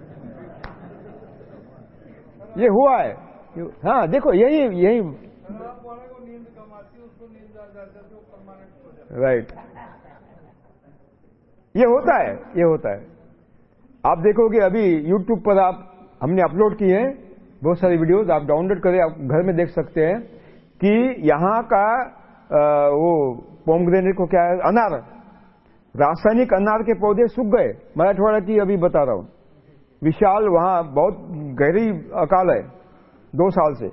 ये हुआ है। हाँ देखो, यही यही राइट ये होता है ये होता है। आप देखोगे अभी यूट्यूब पर आप हमने अपलोड किए हैं बहुत सारी वीडियोस आप डाउनलोड करें आप घर में देख सकते हैं कि यहाँ का आ, वो पोमग्रेनेट को क्या है? अनार। रासायनिक अनार के पौधे सूख गए। मराठवाड़ा की अभी बता रहा हूँ। विशाल वहाँ बहुत गहरी अकाल है दो साल से।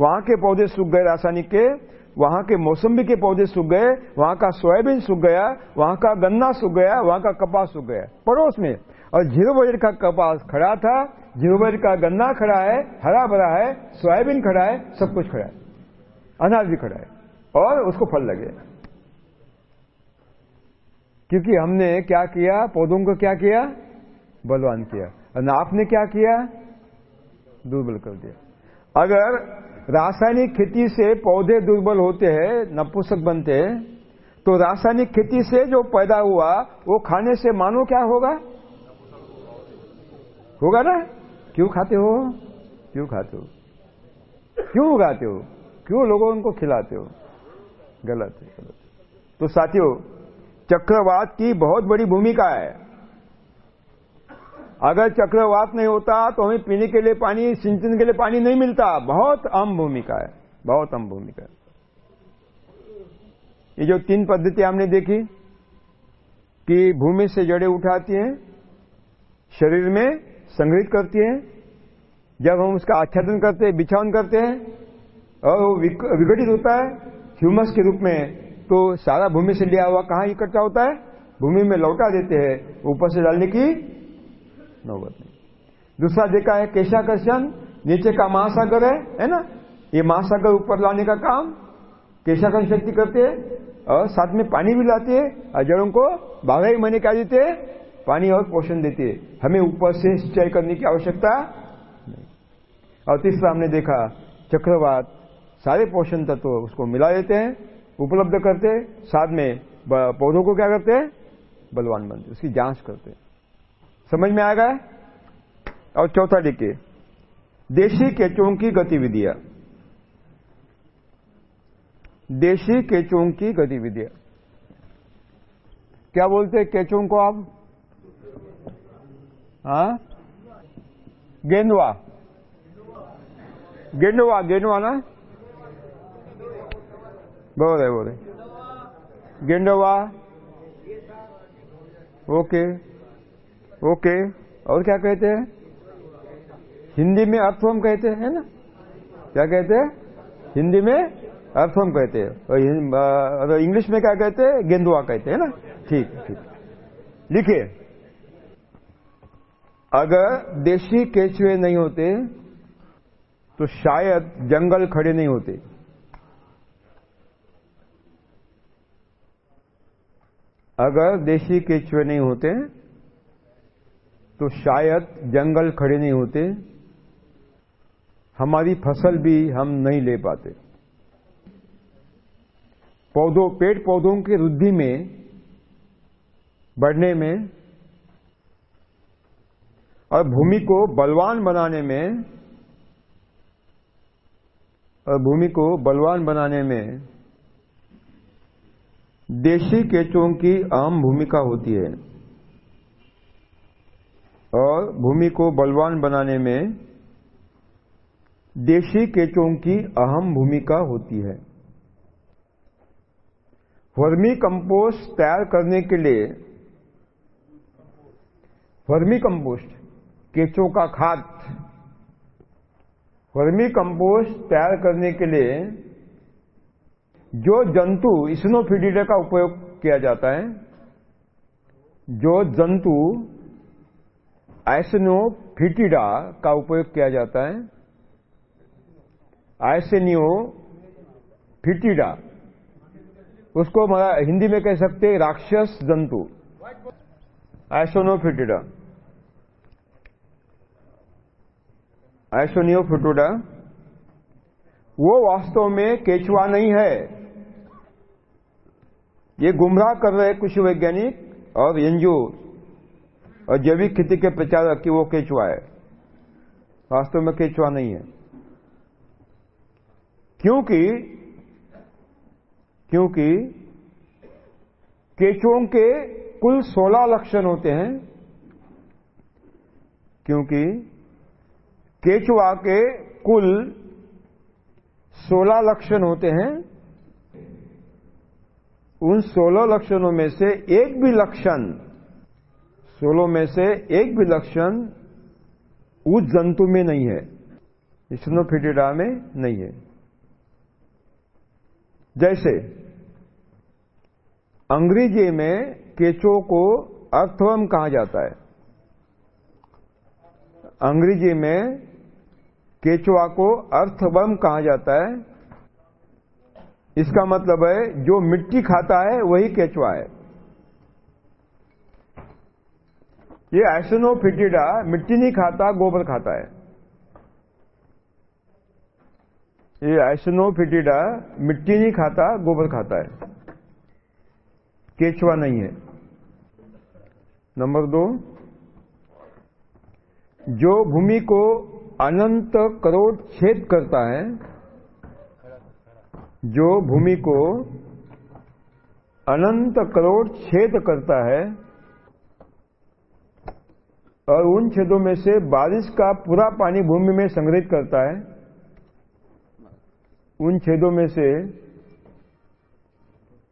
वहाँ के पौधे सूख गए रासायनिक के वहाँ के मौसम्बी के पौधे सूख गए, वहाँ का सोयाबीन सूख गया, वहाँ का गन्ना सूख गया, वहाँ का कपास सूख गया। पड़ोस में। और ज़ीरो बजट का कपास खड़ा था ज़ीरो बजट का गन्ना खड़ा है, हरा भरा है, सोयाबीन खड़ा है, सब कुछ खड़ा है। अनाज भी खड़ा है। और उसको फल लगे। क्योंकि हमने क्या किया? पौधों को क्या किया? बलवान किया। और आपने क्या किया? दुर्बल कर दिया। अगर रासायनिक खेती से पौधे दुर्बल होते हैं, नपुंसक बनते हैं तो रासायनिक खेती से जो पैदा हुआ, वो खाने से मानो क्या होगा? होगा ना? क्यों खाते हो? क्यों खाते हो? क्यों उगाते हो? क्यों लोगों उनको खिलाते हो? गलत है, गलत तो साथियों, चक्रवात की बहुत बड़ी भूमिका है। अगर चक्रवात नहीं होता तो हमें पीने के लिए पानी, सिंचन के लिए पानी नहीं मिलता। बहुत अहम भूमिका है। बहुत अहम भूमिका है। ये जो तीन पद्धति हमने देखी, कि भूमि से जड़ें उठाती हैं, शरीर में संग्रहित करती हैं, जब हम उसका आच्छादन करते हैं, बिछावन करते हैं, और वो विघटित होता है ह्यूमस के रूप में तो सारा भूमि से लिया हुआ कहाँ इकट्ठा होता है? भूमि में लौटा देते हैं, ऊपर से डालने की नौबत नहीं। दूसरा देखा है केशाकर्षण नीचे का महासागर है है ना? ये महासागर ऊपर लाने का काम केशाकर्षण शक्ति करते है और साथ में पानी भी लाते है, और जड़ों को बारह ही महीने क्या देते हैं, पानी और पोषण देते है। हमें ऊपर से सिंचाई करने की आवश्यकता नहीं। और तीसरा हमने देखा, चक्रवात, सारे पोषण तत्व तो उसको मिला देते हैं, उपलब्ध करते साथ में पौधों को क्या करते हैं? बलवान बनते उसकी जाँच करते समझ में आ गया? और चौथा लिखिए देशी केचों की गतिविधियाँ। देशी केचों की गतिविधियाँ। क्या बोलते हैं केचों को आप? हाँ? गेंदवा गेंडवा गेंडवा ना? बोल रहे बोल रहे। गेंडवा ओके। ओके। और क्या कहते हैं? हिंदी में अर्थवम कहते हैं ना? क्या कहते हैं? हिंदी में अर्थवम कहते हैं। और इंग्लिश में क्या कहते हैं? गेंदुआ कहते हैं ना? ठीक ठीक। लिखिए। अगर देशी केचुए नहीं होते तो शायद जंगल खड़े नहीं होते। अगर देशी केचुए नहीं होते तो शायद जंगल खड़े नहीं होते, हमारी फ़सल भी हम नहीं ले पाते। पौधों, पेड़ पौधों की वृद्धि में, बढ़ने में, और भूमि को बलवान बनाने में, और भूमि को बलवान बनाने में, देशी केचों की अहम भूमिका होती है। और भूमि को बलवान बनाने में देशी केचों की अहम भूमिका होती है। वर्मी कंपोस्ट तैयार करने के लिए वर्मी कंपोस्ट, केचों का खाद। वर्मी कंपोस्ट तैयार करने के लिए जो जंतु इसनोफिडिडा का उपयोग किया जाता है, जो जंतु आइसनोफिटिडा का उपयोग किया जाता है। आइसनियो फिटिडा। उसको हिंदी में कह सकते राक्षस जंतु। आइसोनोफिटिडा आइसोनियोफिटोडा वो वास्तव में केचुआ नहीं है। ये गुमराह कर रहे कुछ वैज्ञानिक और एनजीओ। और जैविक खेती के प्रचारक की वो केचुआ है। वास्तव में केचुआ नहीं है। क्योंकि क्योंकि केचुओं के कुल 16 लक्षण होते हैं। क्योंकि केचुआ के कुल 16 लक्षण होते हैं। उन 16 लक्षणों में से एक भी लक्षण 16 में से एक भी लक्षण उस जंतु में नहीं है। स्नोफिटिडा में नहीं है। जैसे, अंग्रेज़ी में केचो को अर्थवम कहा जाता है। अंग्रेज़ी में केचुआ को अर्थवम कहा जाता है। इसका मतलब है, जो मिट्टी खाता है, वही केचुआ है। ये एसनो फिटिडा मिट्टी नहीं खाता, गोबर खाता है। ये एसनो फिटिडा मिट्टी नहीं खाता, गोबर खाता है। केचवा नहीं है। नंबर दो, जो भूमि को अनंत करोड़ छेद करता है, जो भूमि को अनंत करोड़ छेद करता है और उन छेदों में से बारिश का पूरा पानी भूमि में संग्रहित करता है। उन छेदों में से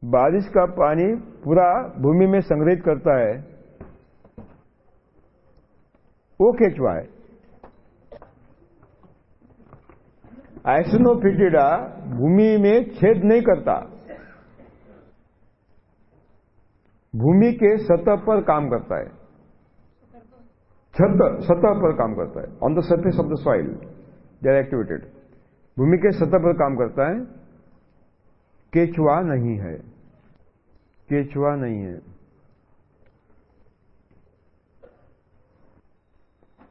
बारिश का पानी पूरा भूमि में संग्रहित करता है। वो केचुआ है आइसनोफिटिडा भूमि में छेद नहीं करता। भूमि के सतह पर काम करता है। छत सतह पर काम करता है। On the surface of the soil they are activated भूमि के सतह पर काम करता है। केचुआ नहीं है। केचुआ नहीं है।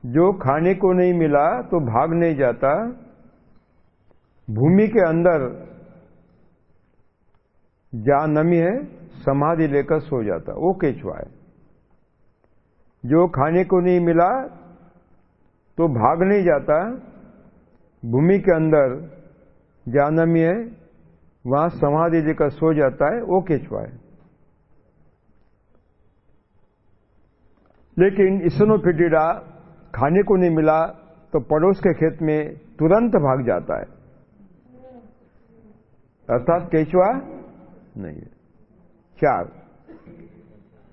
जो खाने को नहीं मिला तो भाग नहीं जाता। भूमि के अंदर जहाँ नमी है, समाधि लेकर सो जाता। वो केचुआ है। जो खाने को नहीं मिला तो भाग नहीं जाता। भूमि के अंदर जहाँ नमी है, वहाँ समाधि लेकर सो जाता है, वो केचुआ है लेकिन इसनोफिटिडा खाने को नहीं मिला तो पड़ोस के खेत में तुरंत भाग जाता है। अर्थात केचवा नहीं है। चार।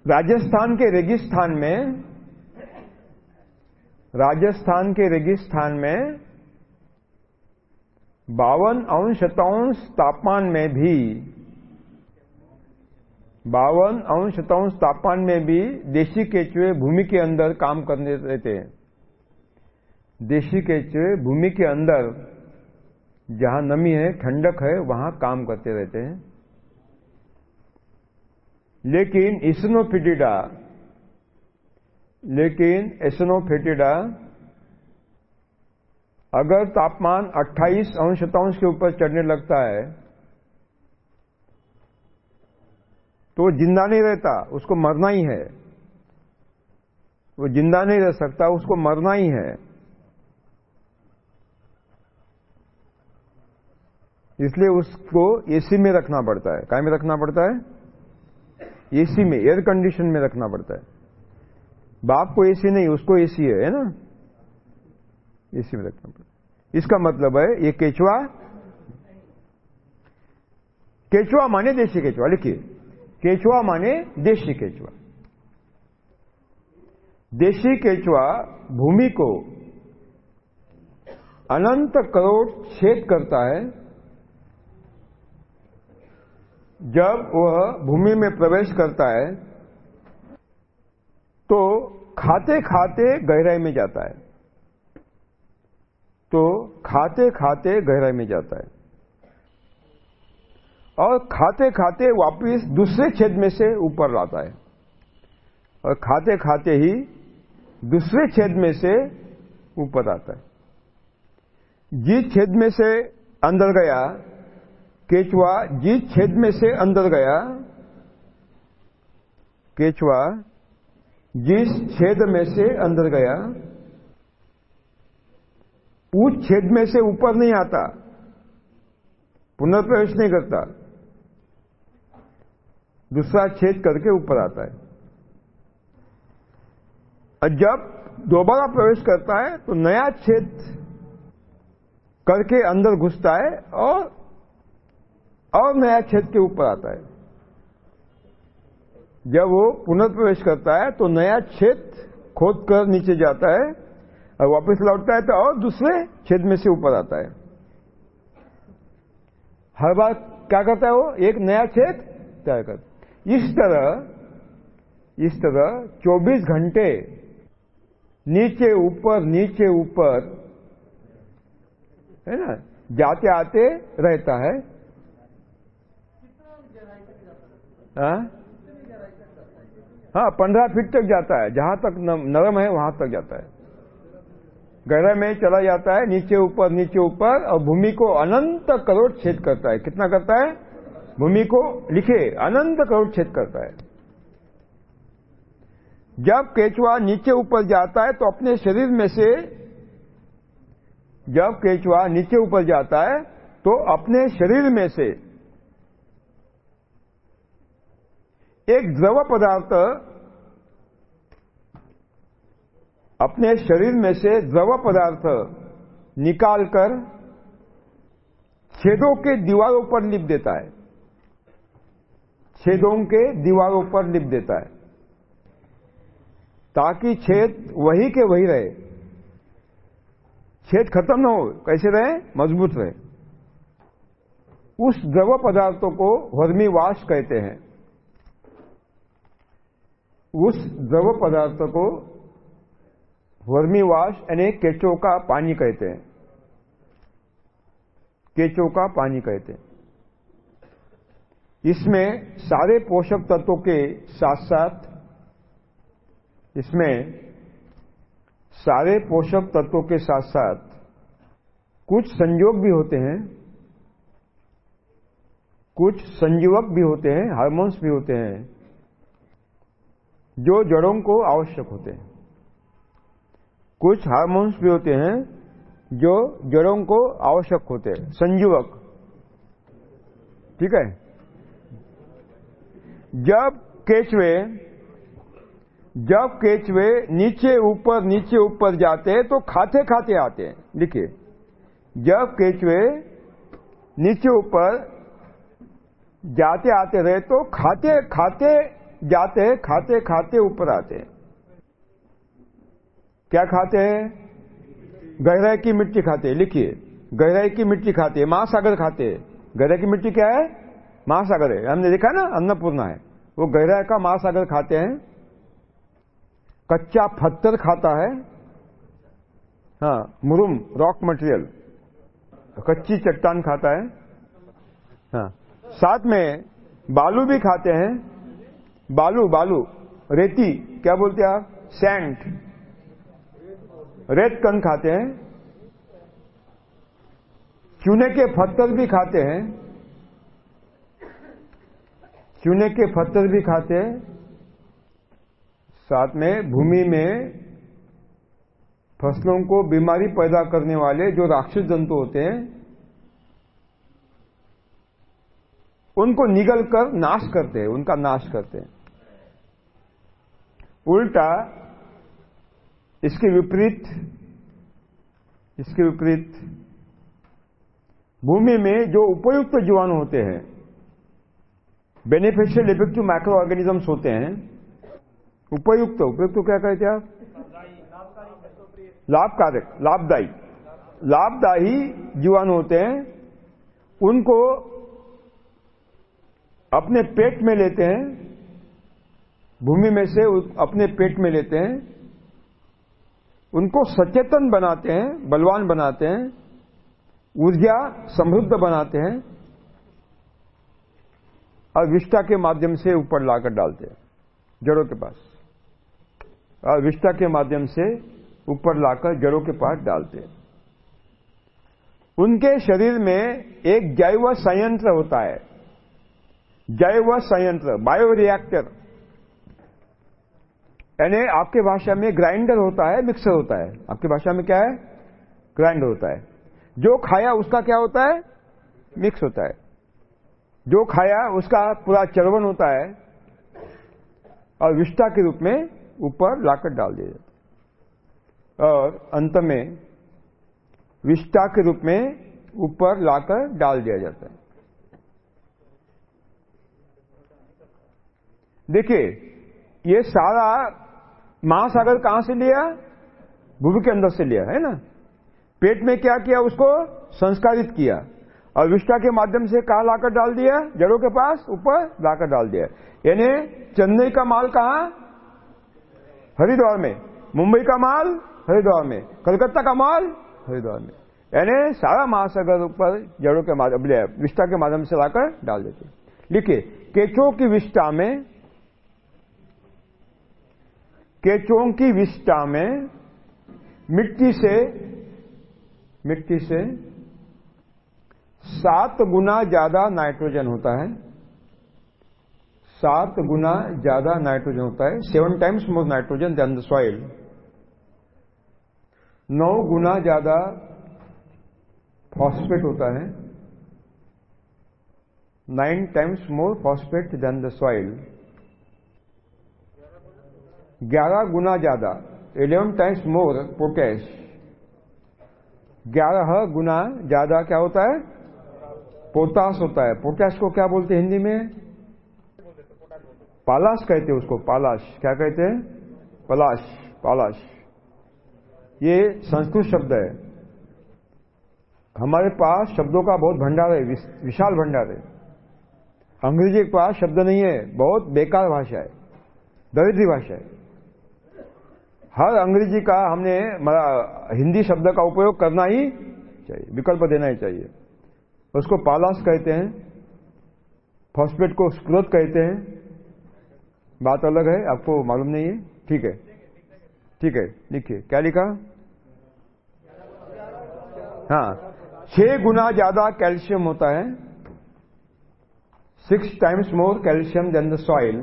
राजस्थान के रेगिस्तान में, राजस्थान के रेगिस्तान में बावन अंश शतांश तापमान में भी, बावन अंश शतांश तापमान में भी देशी केचुए भूमि के अंदर काम करने रहते हैं। देशी केचुए भूमि के अंदर, जहाँ नमी है, ठंडक है, वहाँ काम करते रहते हैं। लेकिन इसनोफिटिडा, लेकिन एसनोफिटिडा अगर तापमान 28 अंश शतांश के ऊपर चढ़ने लगता है तो ज़िंदा नहीं रहता, उसको मरना ही है। वो ज़िंदा नहीं रह सकता, उसको मरना ही है। इसलिए उसको एसी में रखना पड़ता है। काय में रखना पड़ता है? एसी में एयर कंडीशन में रखना पड़ता है। बाप को एसी नहीं उसको एसी है, है ना? एसी में रखना पड़ता है। इसका मतलब है ये केचुआ केचुआ माने देशी केचुआ लिखिए। केचुआ माने देशी केचुआ। देशी केचुआ भूमि को अनंत करोड़ छेद करता है जब वह भूमि में प्रवेश करता है तो खाते खाते गहराई में जाता है। तो खाते खाते गहराई में जाता है। और खाते खाते वापिस दूसरे छेद में से ऊपर लाता है। और खाते खाते ही दूसरे छेद में से ऊपर आता है। जिस छेद में से अंदर गया केचुआ जिस छेद में से अंदर गया, केचुआ जिस छेद में से अंदर गया, उस छेद में से ऊपर नहीं आता, पुनर्प्रवेश नहीं करता, दूसरा छेद करके ऊपर आता है। और जब दोबारा प्रवेश करता है तो नया छेद करके अंदर घुसता है और और नया छेद के ऊपर आता है। जब वो पुनर्प्रवेश करता है तो नया छेद खोद कर नीचे जाता है और वापस लौटता है तो और दूसरे छेद में से ऊपर आता है। हर बार क्या करता है वो? एक नया छेद तैयार करता इस तरह इस तरह 24 घंटे नीचे ऊपर नीचे ऊपर, है ना? जाते आते रहता है। हाँ? हाँ पंद्रह फीट तक जाता है। जहाँ तक नरम है, वहाँ तक जाता है। गहरा में चला जाता है, नीचे ऊपर नीचे ऊपर, और भूमि को अनंत करोड़ छेद करता है। कितना करता है? भूमि को लिखे, अनंत करोड़ छेद करता है। जब केचुआ नीचे ऊपर जाता है तो अपने शरीर में से जब केचुआ नीचे ऊपर जाता है तो अपने शरीर में से एक द्रव पदार्थ अपने शरीर में से द्रव पदार्थ निकालकर छेदों के दीवारों पर लिप देता है। छेदों के दीवारों पर लिप देता है। ताकि छेद वही के वही रहे। छेद खत्म न हो, कैसे रहे? मज़बूत रहे। उस द्रव पदार्थों को वर्मीवाश कहते हैं। उस द्रव पदार्थ को वर्मीवाश, यानी केचो का पानी कहते हैं। केचो का पानी कहते हैं। इसमें सारे पोषक तत्वों के साथ साथ इसमें सारे पोषक तत्वों के साथ साथ कुछ संयोग भी होते हैं, कुछ संजीवक भी होते हैं, हार्मोन्स भी होते हैं। जो जड़ों को आवश्यक होते हैं। कुछ हार्मोन्स भी होते हैं जो जड़ों को आवश्यक होते हैं। संजीवक ठीक है? जब केचवे जब केचवे नीचे ऊपर नीचे ऊपर जाते हैं तो खाते खाते आते हैं। देखिए, जब केचवे नीचे ऊपर जाते आते रहे तो खाते खाते जाते हैं, खाते खाते, ऊपर आते हैं। क्या खाते हैं? गहराई की मिट्टी खाते हैं। लिखिए, गहराई की मिट्टी खाते हैं। महासागर खाते हैं। गहराई की मिट्टी क्या है? महासागर है। हमने देखा ना, अन्नपूर्णा है। वो गहराई का महासागर खाते हैं। कच्चा पत्थर खाता है। हाँ मुरुम, रॉक मटेरियल। कच्ची चट्टान खाता है। हाँ साथ में बालू भी खाते हैं। बालू बालू, रेती, क्या बोलते हैं आप? सैंड रेत कन खाते हैं? चूने के पत्थर भी खाते हैं? चूने के पत्थर भी खाते हैं? साथ में भूमि में फ़सलों को बीमारी पैदा करने वाले जो राक्षस जंतु होते हैं, उनको निगल कर नाश करते हैं, उनका नाश करते हैं। उल्टा, इसके विपरीत इसके विपरीत, भूमि में जो उपयुक्त जीवाणु होते हैं बेनिफिशियल इफ़ेक्टिव माइक्रो ऑर्गेनिजम्स होते हैं, उपयुक्त उपयुक्त क्या कहते आप लाभकारक लाभदायी। लाभदायी जीवाणु होते हैं, उनको अपने पेट में लेते हैं भूमि में से अपने पेट में लेते हैं, उनको सचेतन बनाते हैं, बलवान बनाते हैं, ऊर्जा समृद्ध बनाते हैं और विष्टा के माध्यम से ऊपर लाकर डालते हैं, जड़ों के पास। और विष्टा के माध्यम से ऊपर लाकर जड़ों के पास डालते हैं। उनके शरीर में एक जैव संयंत्र होता है। जैव संयंत्र बायो रिएक्टर यानी आपके भाषा में ग्राइंडर होता है, मिक्सर होता है। आपकी भाषा में क्या है? ग्राइंडर होता है। जो खाया उसका क्या होता है? मिक्स होता है। जो खाया उसका पूरा चरवन होता है और विष्टा के रूप में ऊपर लाकर डाल दिया जाता है। और अंत में विष्टा के रूप में ऊपर लाकर डाल दिया जाता है। देखिए, ये सारा महासागर कहाँ से लिया? भूमि के अंदर से लिया, है ना? पेट में क्या किया उसको? संस्कारित किया। और विष्टा के माध्यम से कहा लाकर डाल दिया? जड़ों के पास ऊपर लाकर डाल दिया। यानी चेन्नई का माल कहा? हरिद्वार में। मुंबई का माल हरिद्वार में। कलकत्ता का माल हरिद्वार में। यानी सारा महासागर ऊपर जड़ों के माध्यम विष्टा के माध्यम से लाकर डाल देते। लिखिए केचो की विष्टा में केचों की विष्टा में मिट्टी से मिट्टी से सात गुना ज़्यादा नाइट्रोजन होता है। सात गुना ज़्यादा नाइट्रोजन होता है। Seven times more nitrogen than the soil नौ गुना ज़्यादा फॉस्फेट होता है। Nine times more phosphate than the soil ग्यारह गुना ज़्यादा इलेवन टाइम्स मोर पोटैश ग्यारह गुना ज़्यादा क्या होता है? पोटास होता है। पोटैश को क्या बोलते हैं हिंदी में? पालाश कहते हैं उसको पालाश क्या कहते हैं? पलाश पालाश ये संस्कृत शब्द है। हमारे पास शब्दों का बहुत भंडार है विशाल भंडार है। अंग्रेज़ी के पास शब्द नहीं है, बहुत बेकार भाषा है, दरिद्री भाषा है। हर अंग्रेज़ी का हमने हिंदी शब्द का उपयोग करना ही चाहिए, विकल्प देना ही चाहिए। उसको पालास कहते हैं, फॉस्फेट को स्क्रोत कहते हैं। बात अलग है, आपको मालूम नहीं है? ठीक है। ठीक है, लिखिए। क्या लिखा? हाँ छह गुना ज़्यादा कैल्शियम होता है, six times more calcium than the soil.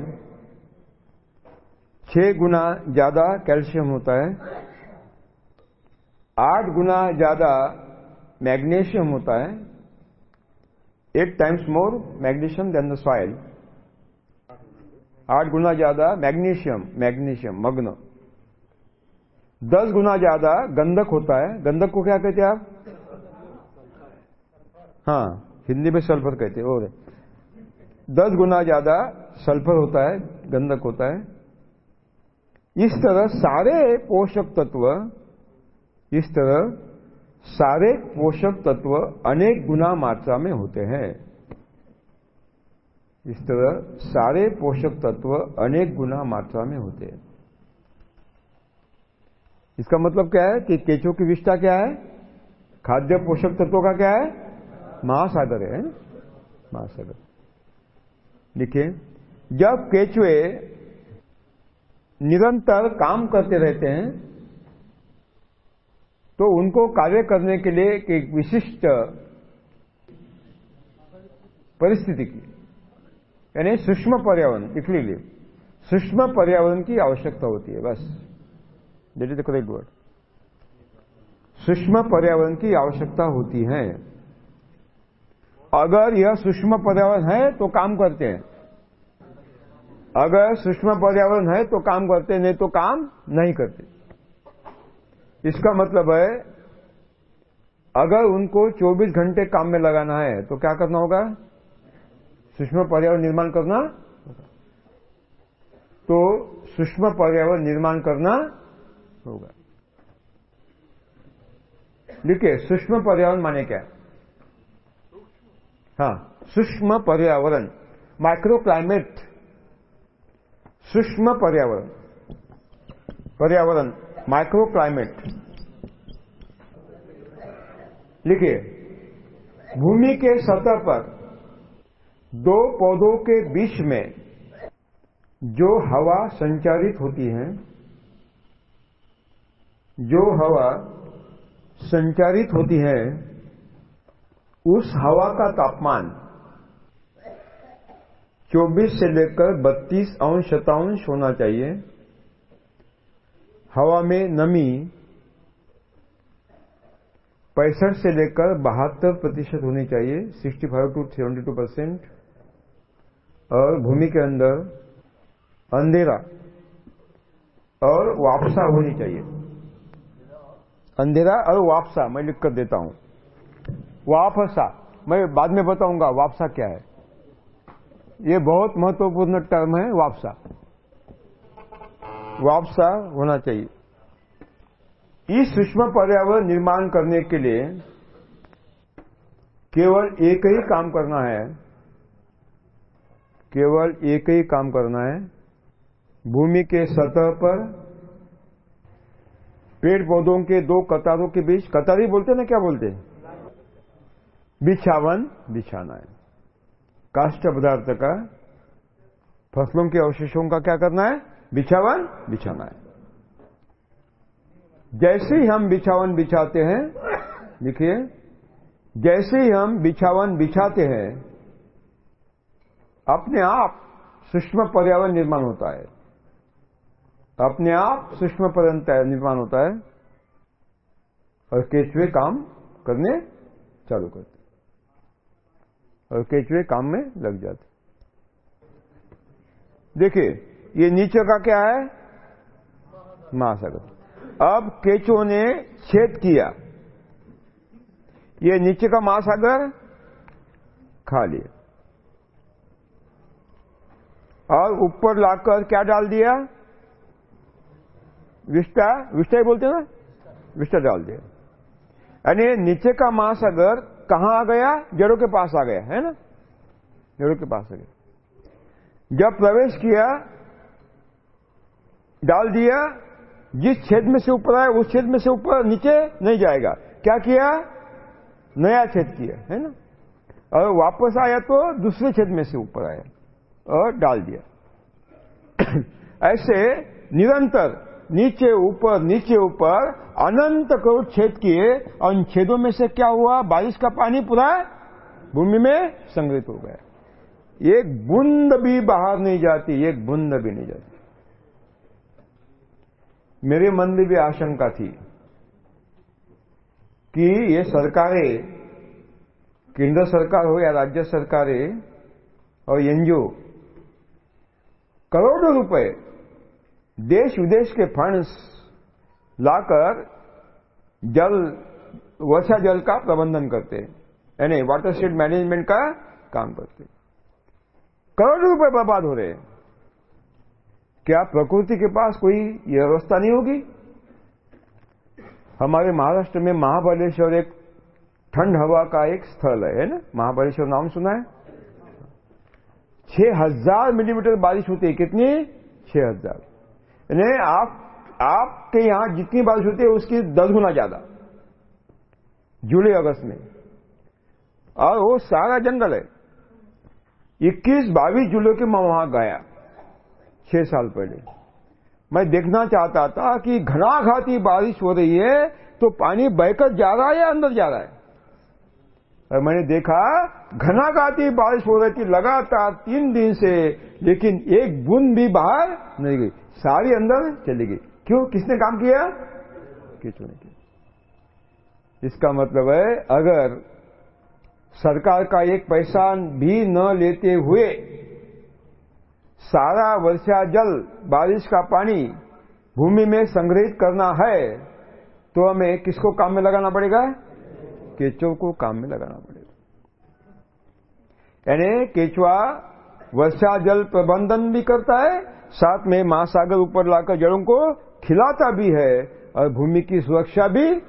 छह गुना ज़्यादा कैल्शियम होता है, आठ गुना ज़्यादा मैग्नीशियम होता है, eight times more magnesium than the soil. आठ गुना ज़्यादा मैग्नीशियम मैग्नीशियम, मग्न। दस गुना ज़्यादा गंधक होता है, गंधक को क्या कहते हैं आप? हाँ हिंदी में सल्फ़र कहते हैं, और दस गुना ज़्यादा सल्फ़र होता है, गंधक होता है इस तरह सारे पोषक तत्व, इस तरह सारे पोषक तत्व अनेक गुना मात्रा में होते हैं। इस तरह सारे पोषक तत्व अनेक गुना मात्रा में होते हैं। इसका मतलब क्या है कि केचो की विष्ठा क्या है? खाद्य पोषक तत्वों का क्या है? महासागर है महासागर। देखिए, जब केचुए निरंतर काम करते रहते हैं तो उनको कार्य करने के लिए एक विशिष्ट परिस्थिति की, यानी सूक्ष्म पर्यावरण लीजिए सूक्ष्म पर्यावरण की आवश्यकता होती है, बस। That is the correct word सूक्ष्म पर्यावरण की आवश्यकता होती है। अगर यह सूक्ष्म पर्यावरण है तो काम करते हैं। अगर सूक्ष्म पर्यावरण है तो काम करते, नहीं तो काम नहीं करते। इसका मतलब है, अगर उनको 24 घंटे काम में लगाना है तो क्या करना होगा? सूक्ष्म पर्यावरण निर्माण करना तो सूक्ष्म पर्यावरण निर्माण करना होगा। देखिए सूक्ष्म पर्यावरण माने क्या? हाँ सूक्ष्म पर्यावरण माइक्रो क्लाइमेट सूक्ष्म पर्यावरण। पर्यावरण माइक्रो क्लाइमेट लिखिए, भूमि के सतह पर दो पौधों के बीच में जो हवा संचारित होती है, जो हवा संचारित होती है, उस हवा का तापमान 24 से लेकर 32 अंश शतांश होना चाहिए। हवा में नमी पैंसठ से लेकर बहत्तर प्रतिशत होनी चाहिए 65 टू 72 परसेंट। और भूमि के अंदर अंधेरा और वापसा होनी चाहिए। अंधेरा और वापसा, मैं लिख कर देता हूँ। वापसा, मैं बाद में बताऊँगा वापसा क्या है। ये बहुत महत्वपूर्ण टर्म है, वापसा। वापसा होना चाहिए। इस सूक्ष्म पर्यावरण निर्माण करने के लिए केवल एक ही काम करना है। केवल एक ही काम करना है। भूमि के सतह पर पेड़ पौधों के दो कतारों के बीच, कतार ही बोलते ना, क्या बोलते बिछावन, बिछाना है। काष्ट पदार्थ का फ़सलों के अवशेषों का क्या करना है? बिछावन, बिछाना है। जैसे ही हम बिछावन बिछाते हैं, देखिए, जैसे ही हम बिछावन बिछाते हैं, अपने आप सूक्ष्म पर्यावरण निर्माण होता है। अपने आप सूक्ष्म पर्यावरण निर्माण होता है और केचुए काम करने चालू करते और केचुए काम में लग जाते। देखिए, ये नीचे का क्या है? महासागर अब केचुओं ने छेद किया। ये नीचे का महासागर खा लिया और ऊपर लाकर क्या डाल दिया? विस्टा विस्टा ही बोलते ना? विस्टा डाल दिया। यानी नीचे का महासागर कहाँ आ गया? जड़ों के पास आ गया, है ना? जड़ों के पास आ गया। जब प्रवेश किया, डाल दिया, जिस छेद में से ऊपर आया, उस छेद में से ऊपर नीचे नहीं जाएगा। क्या किया? नया छेद किया, है ना? और वापस आया तो दूसरे छेद में से ऊपर आया और डाल दिया। <coughs> ऐसे निरंतर नीचे ऊपर नीचे ऊपर, अनंत करोड़ छेद किए, और इन छेदों में से क्या हुआ? बारिश का पानी पूरा भूमि में संग्रहित हो गया। एक बूंद भी बाहर नहीं जाती, एक बूंद भी नहीं जाती। मेरे मन में भी आशंका थी कि ये सरकारें, केंद्र सरकार हो या राज्य सरकारें और एनजीओ, करोड़ों रुपए देश विदेश के फंड्स लाकर जल वर्षा जल का प्रबंधन करते हैं। यानी वाटर स्टेट मैनेजमेंट का काम करते करोड़ों रुपए बर्बाद हो रहे हैं। क्या प्रकृति के पास कोई ये व्यवस्था नहीं होगी? हमारे महाराष्ट्र में महाबलेश्वर एक ठंड हवा का एक स्थल है, है ना? महाबलेश्वर नाम सुना है? छह हज़ार मिलीमीटर बारिश होती है। कितनी? छह हज़ार। यानी आप, आपके यहाँ जितनी बारिश होती है, उसकी दस गुना ज़्यादा। जुलाई, अगस्त में। और वो सारा जंगल है। इक्कीस, बाईस जुलाई के मैं वहाँ गया, छह साल पहले। मैं देखना चाहता था कि घनाघाती बारिश हो रही है तो पानी बहकर जा रहा है या अंदर जा रहा है? और मैंने देखा घनाघाती बारिश हो रही थी, लगातार तीन दिन से, लेकिन एक बूंद भी बाहर नहीं गई। सारी अंदर चली गई। क्यों? किसने काम किया? किसने ने किया? इसका मतलब है, अगर सरकार का एक पैसा भी न लेते हुए सारा वर्षा जल बारिश का पानी भूमि में संग्रहित करना है तो हमें किसको काम में लगाना पड़ेगा? केचुओं को काम में लगाना पड़ेगा। यानी केचुआ वर्षा जल प्रबंधन भी करता है साथ में महासागर ऊपर लाकर जड़ों को खिलाता भी है और भूमि की सुरक्षा भी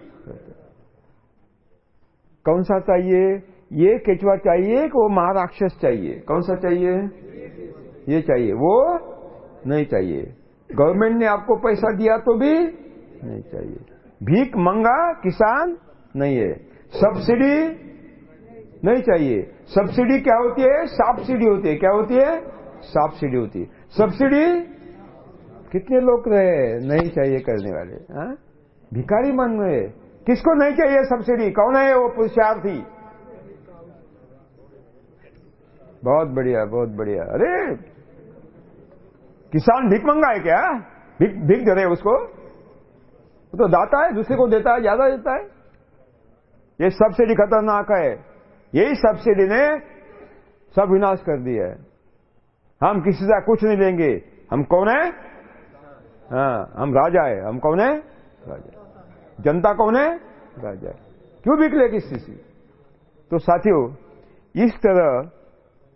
कौन सा चाहिए? ये केचुआ चाहिए कि वो महाराक्षस चाहिए? कौन सा चाहिए? ये चाहिए। वो नहीं चाहिए। गवर्नमेंट ने आपको पैसा दिया तो भी नहीं चाहिए। भीख मंगा, किसान नहीं है। सब्सिडी नहीं चाहिए। सब्सिडी क्या होती है? सब्सिडी होती है। क्या होती है? सब्सिडी होती है। सब्सिडी? कितने लोग रहे? नहीं चाहिए करने वाले। हा? भिखारी मन रहे किसको नहीं चाहिए सब्सिडी? कौन है वो पुरुषार्थी? बहुत बढ़िया बहुत बढ़िया। अरे! किसान भीख मंगा है क्या? भीख भीख दे रहे उसको? वो तो दाता है, दूसरे को देता है, ज़्यादा देता है। ये सब्सिडी खतरनाक है। यही सब्सिडी ने सब विनाश कर दिया है। हम किसी से कुछ नहीं लेंगे। हम कौन है? हाँ हम राजा है। हम कौन है? राजा। जनता कौन है? राजा है। क्यों बिक ले किसी से तो साथियों इस तरह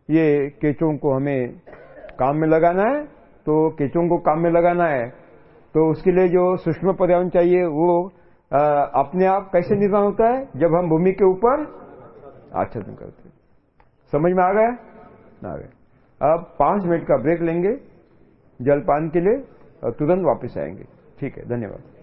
ये केचों को हमें काम में लगाना है तो केचों को काम में लगाना है। तो उसके लिए जो सूक्ष्म पर्यावरण चाहिए वो आ, अपने आप कैसे निर्माण होता है? जब हम भूमि के ऊपर आच्छादन करते हैं। समझ में आ गया? आ गया। अब पाँच मिनट का ब्रेक लेंगे जलपान के लिए और तुरंत वापस आएँगे। ठीक है, धन्यवाद।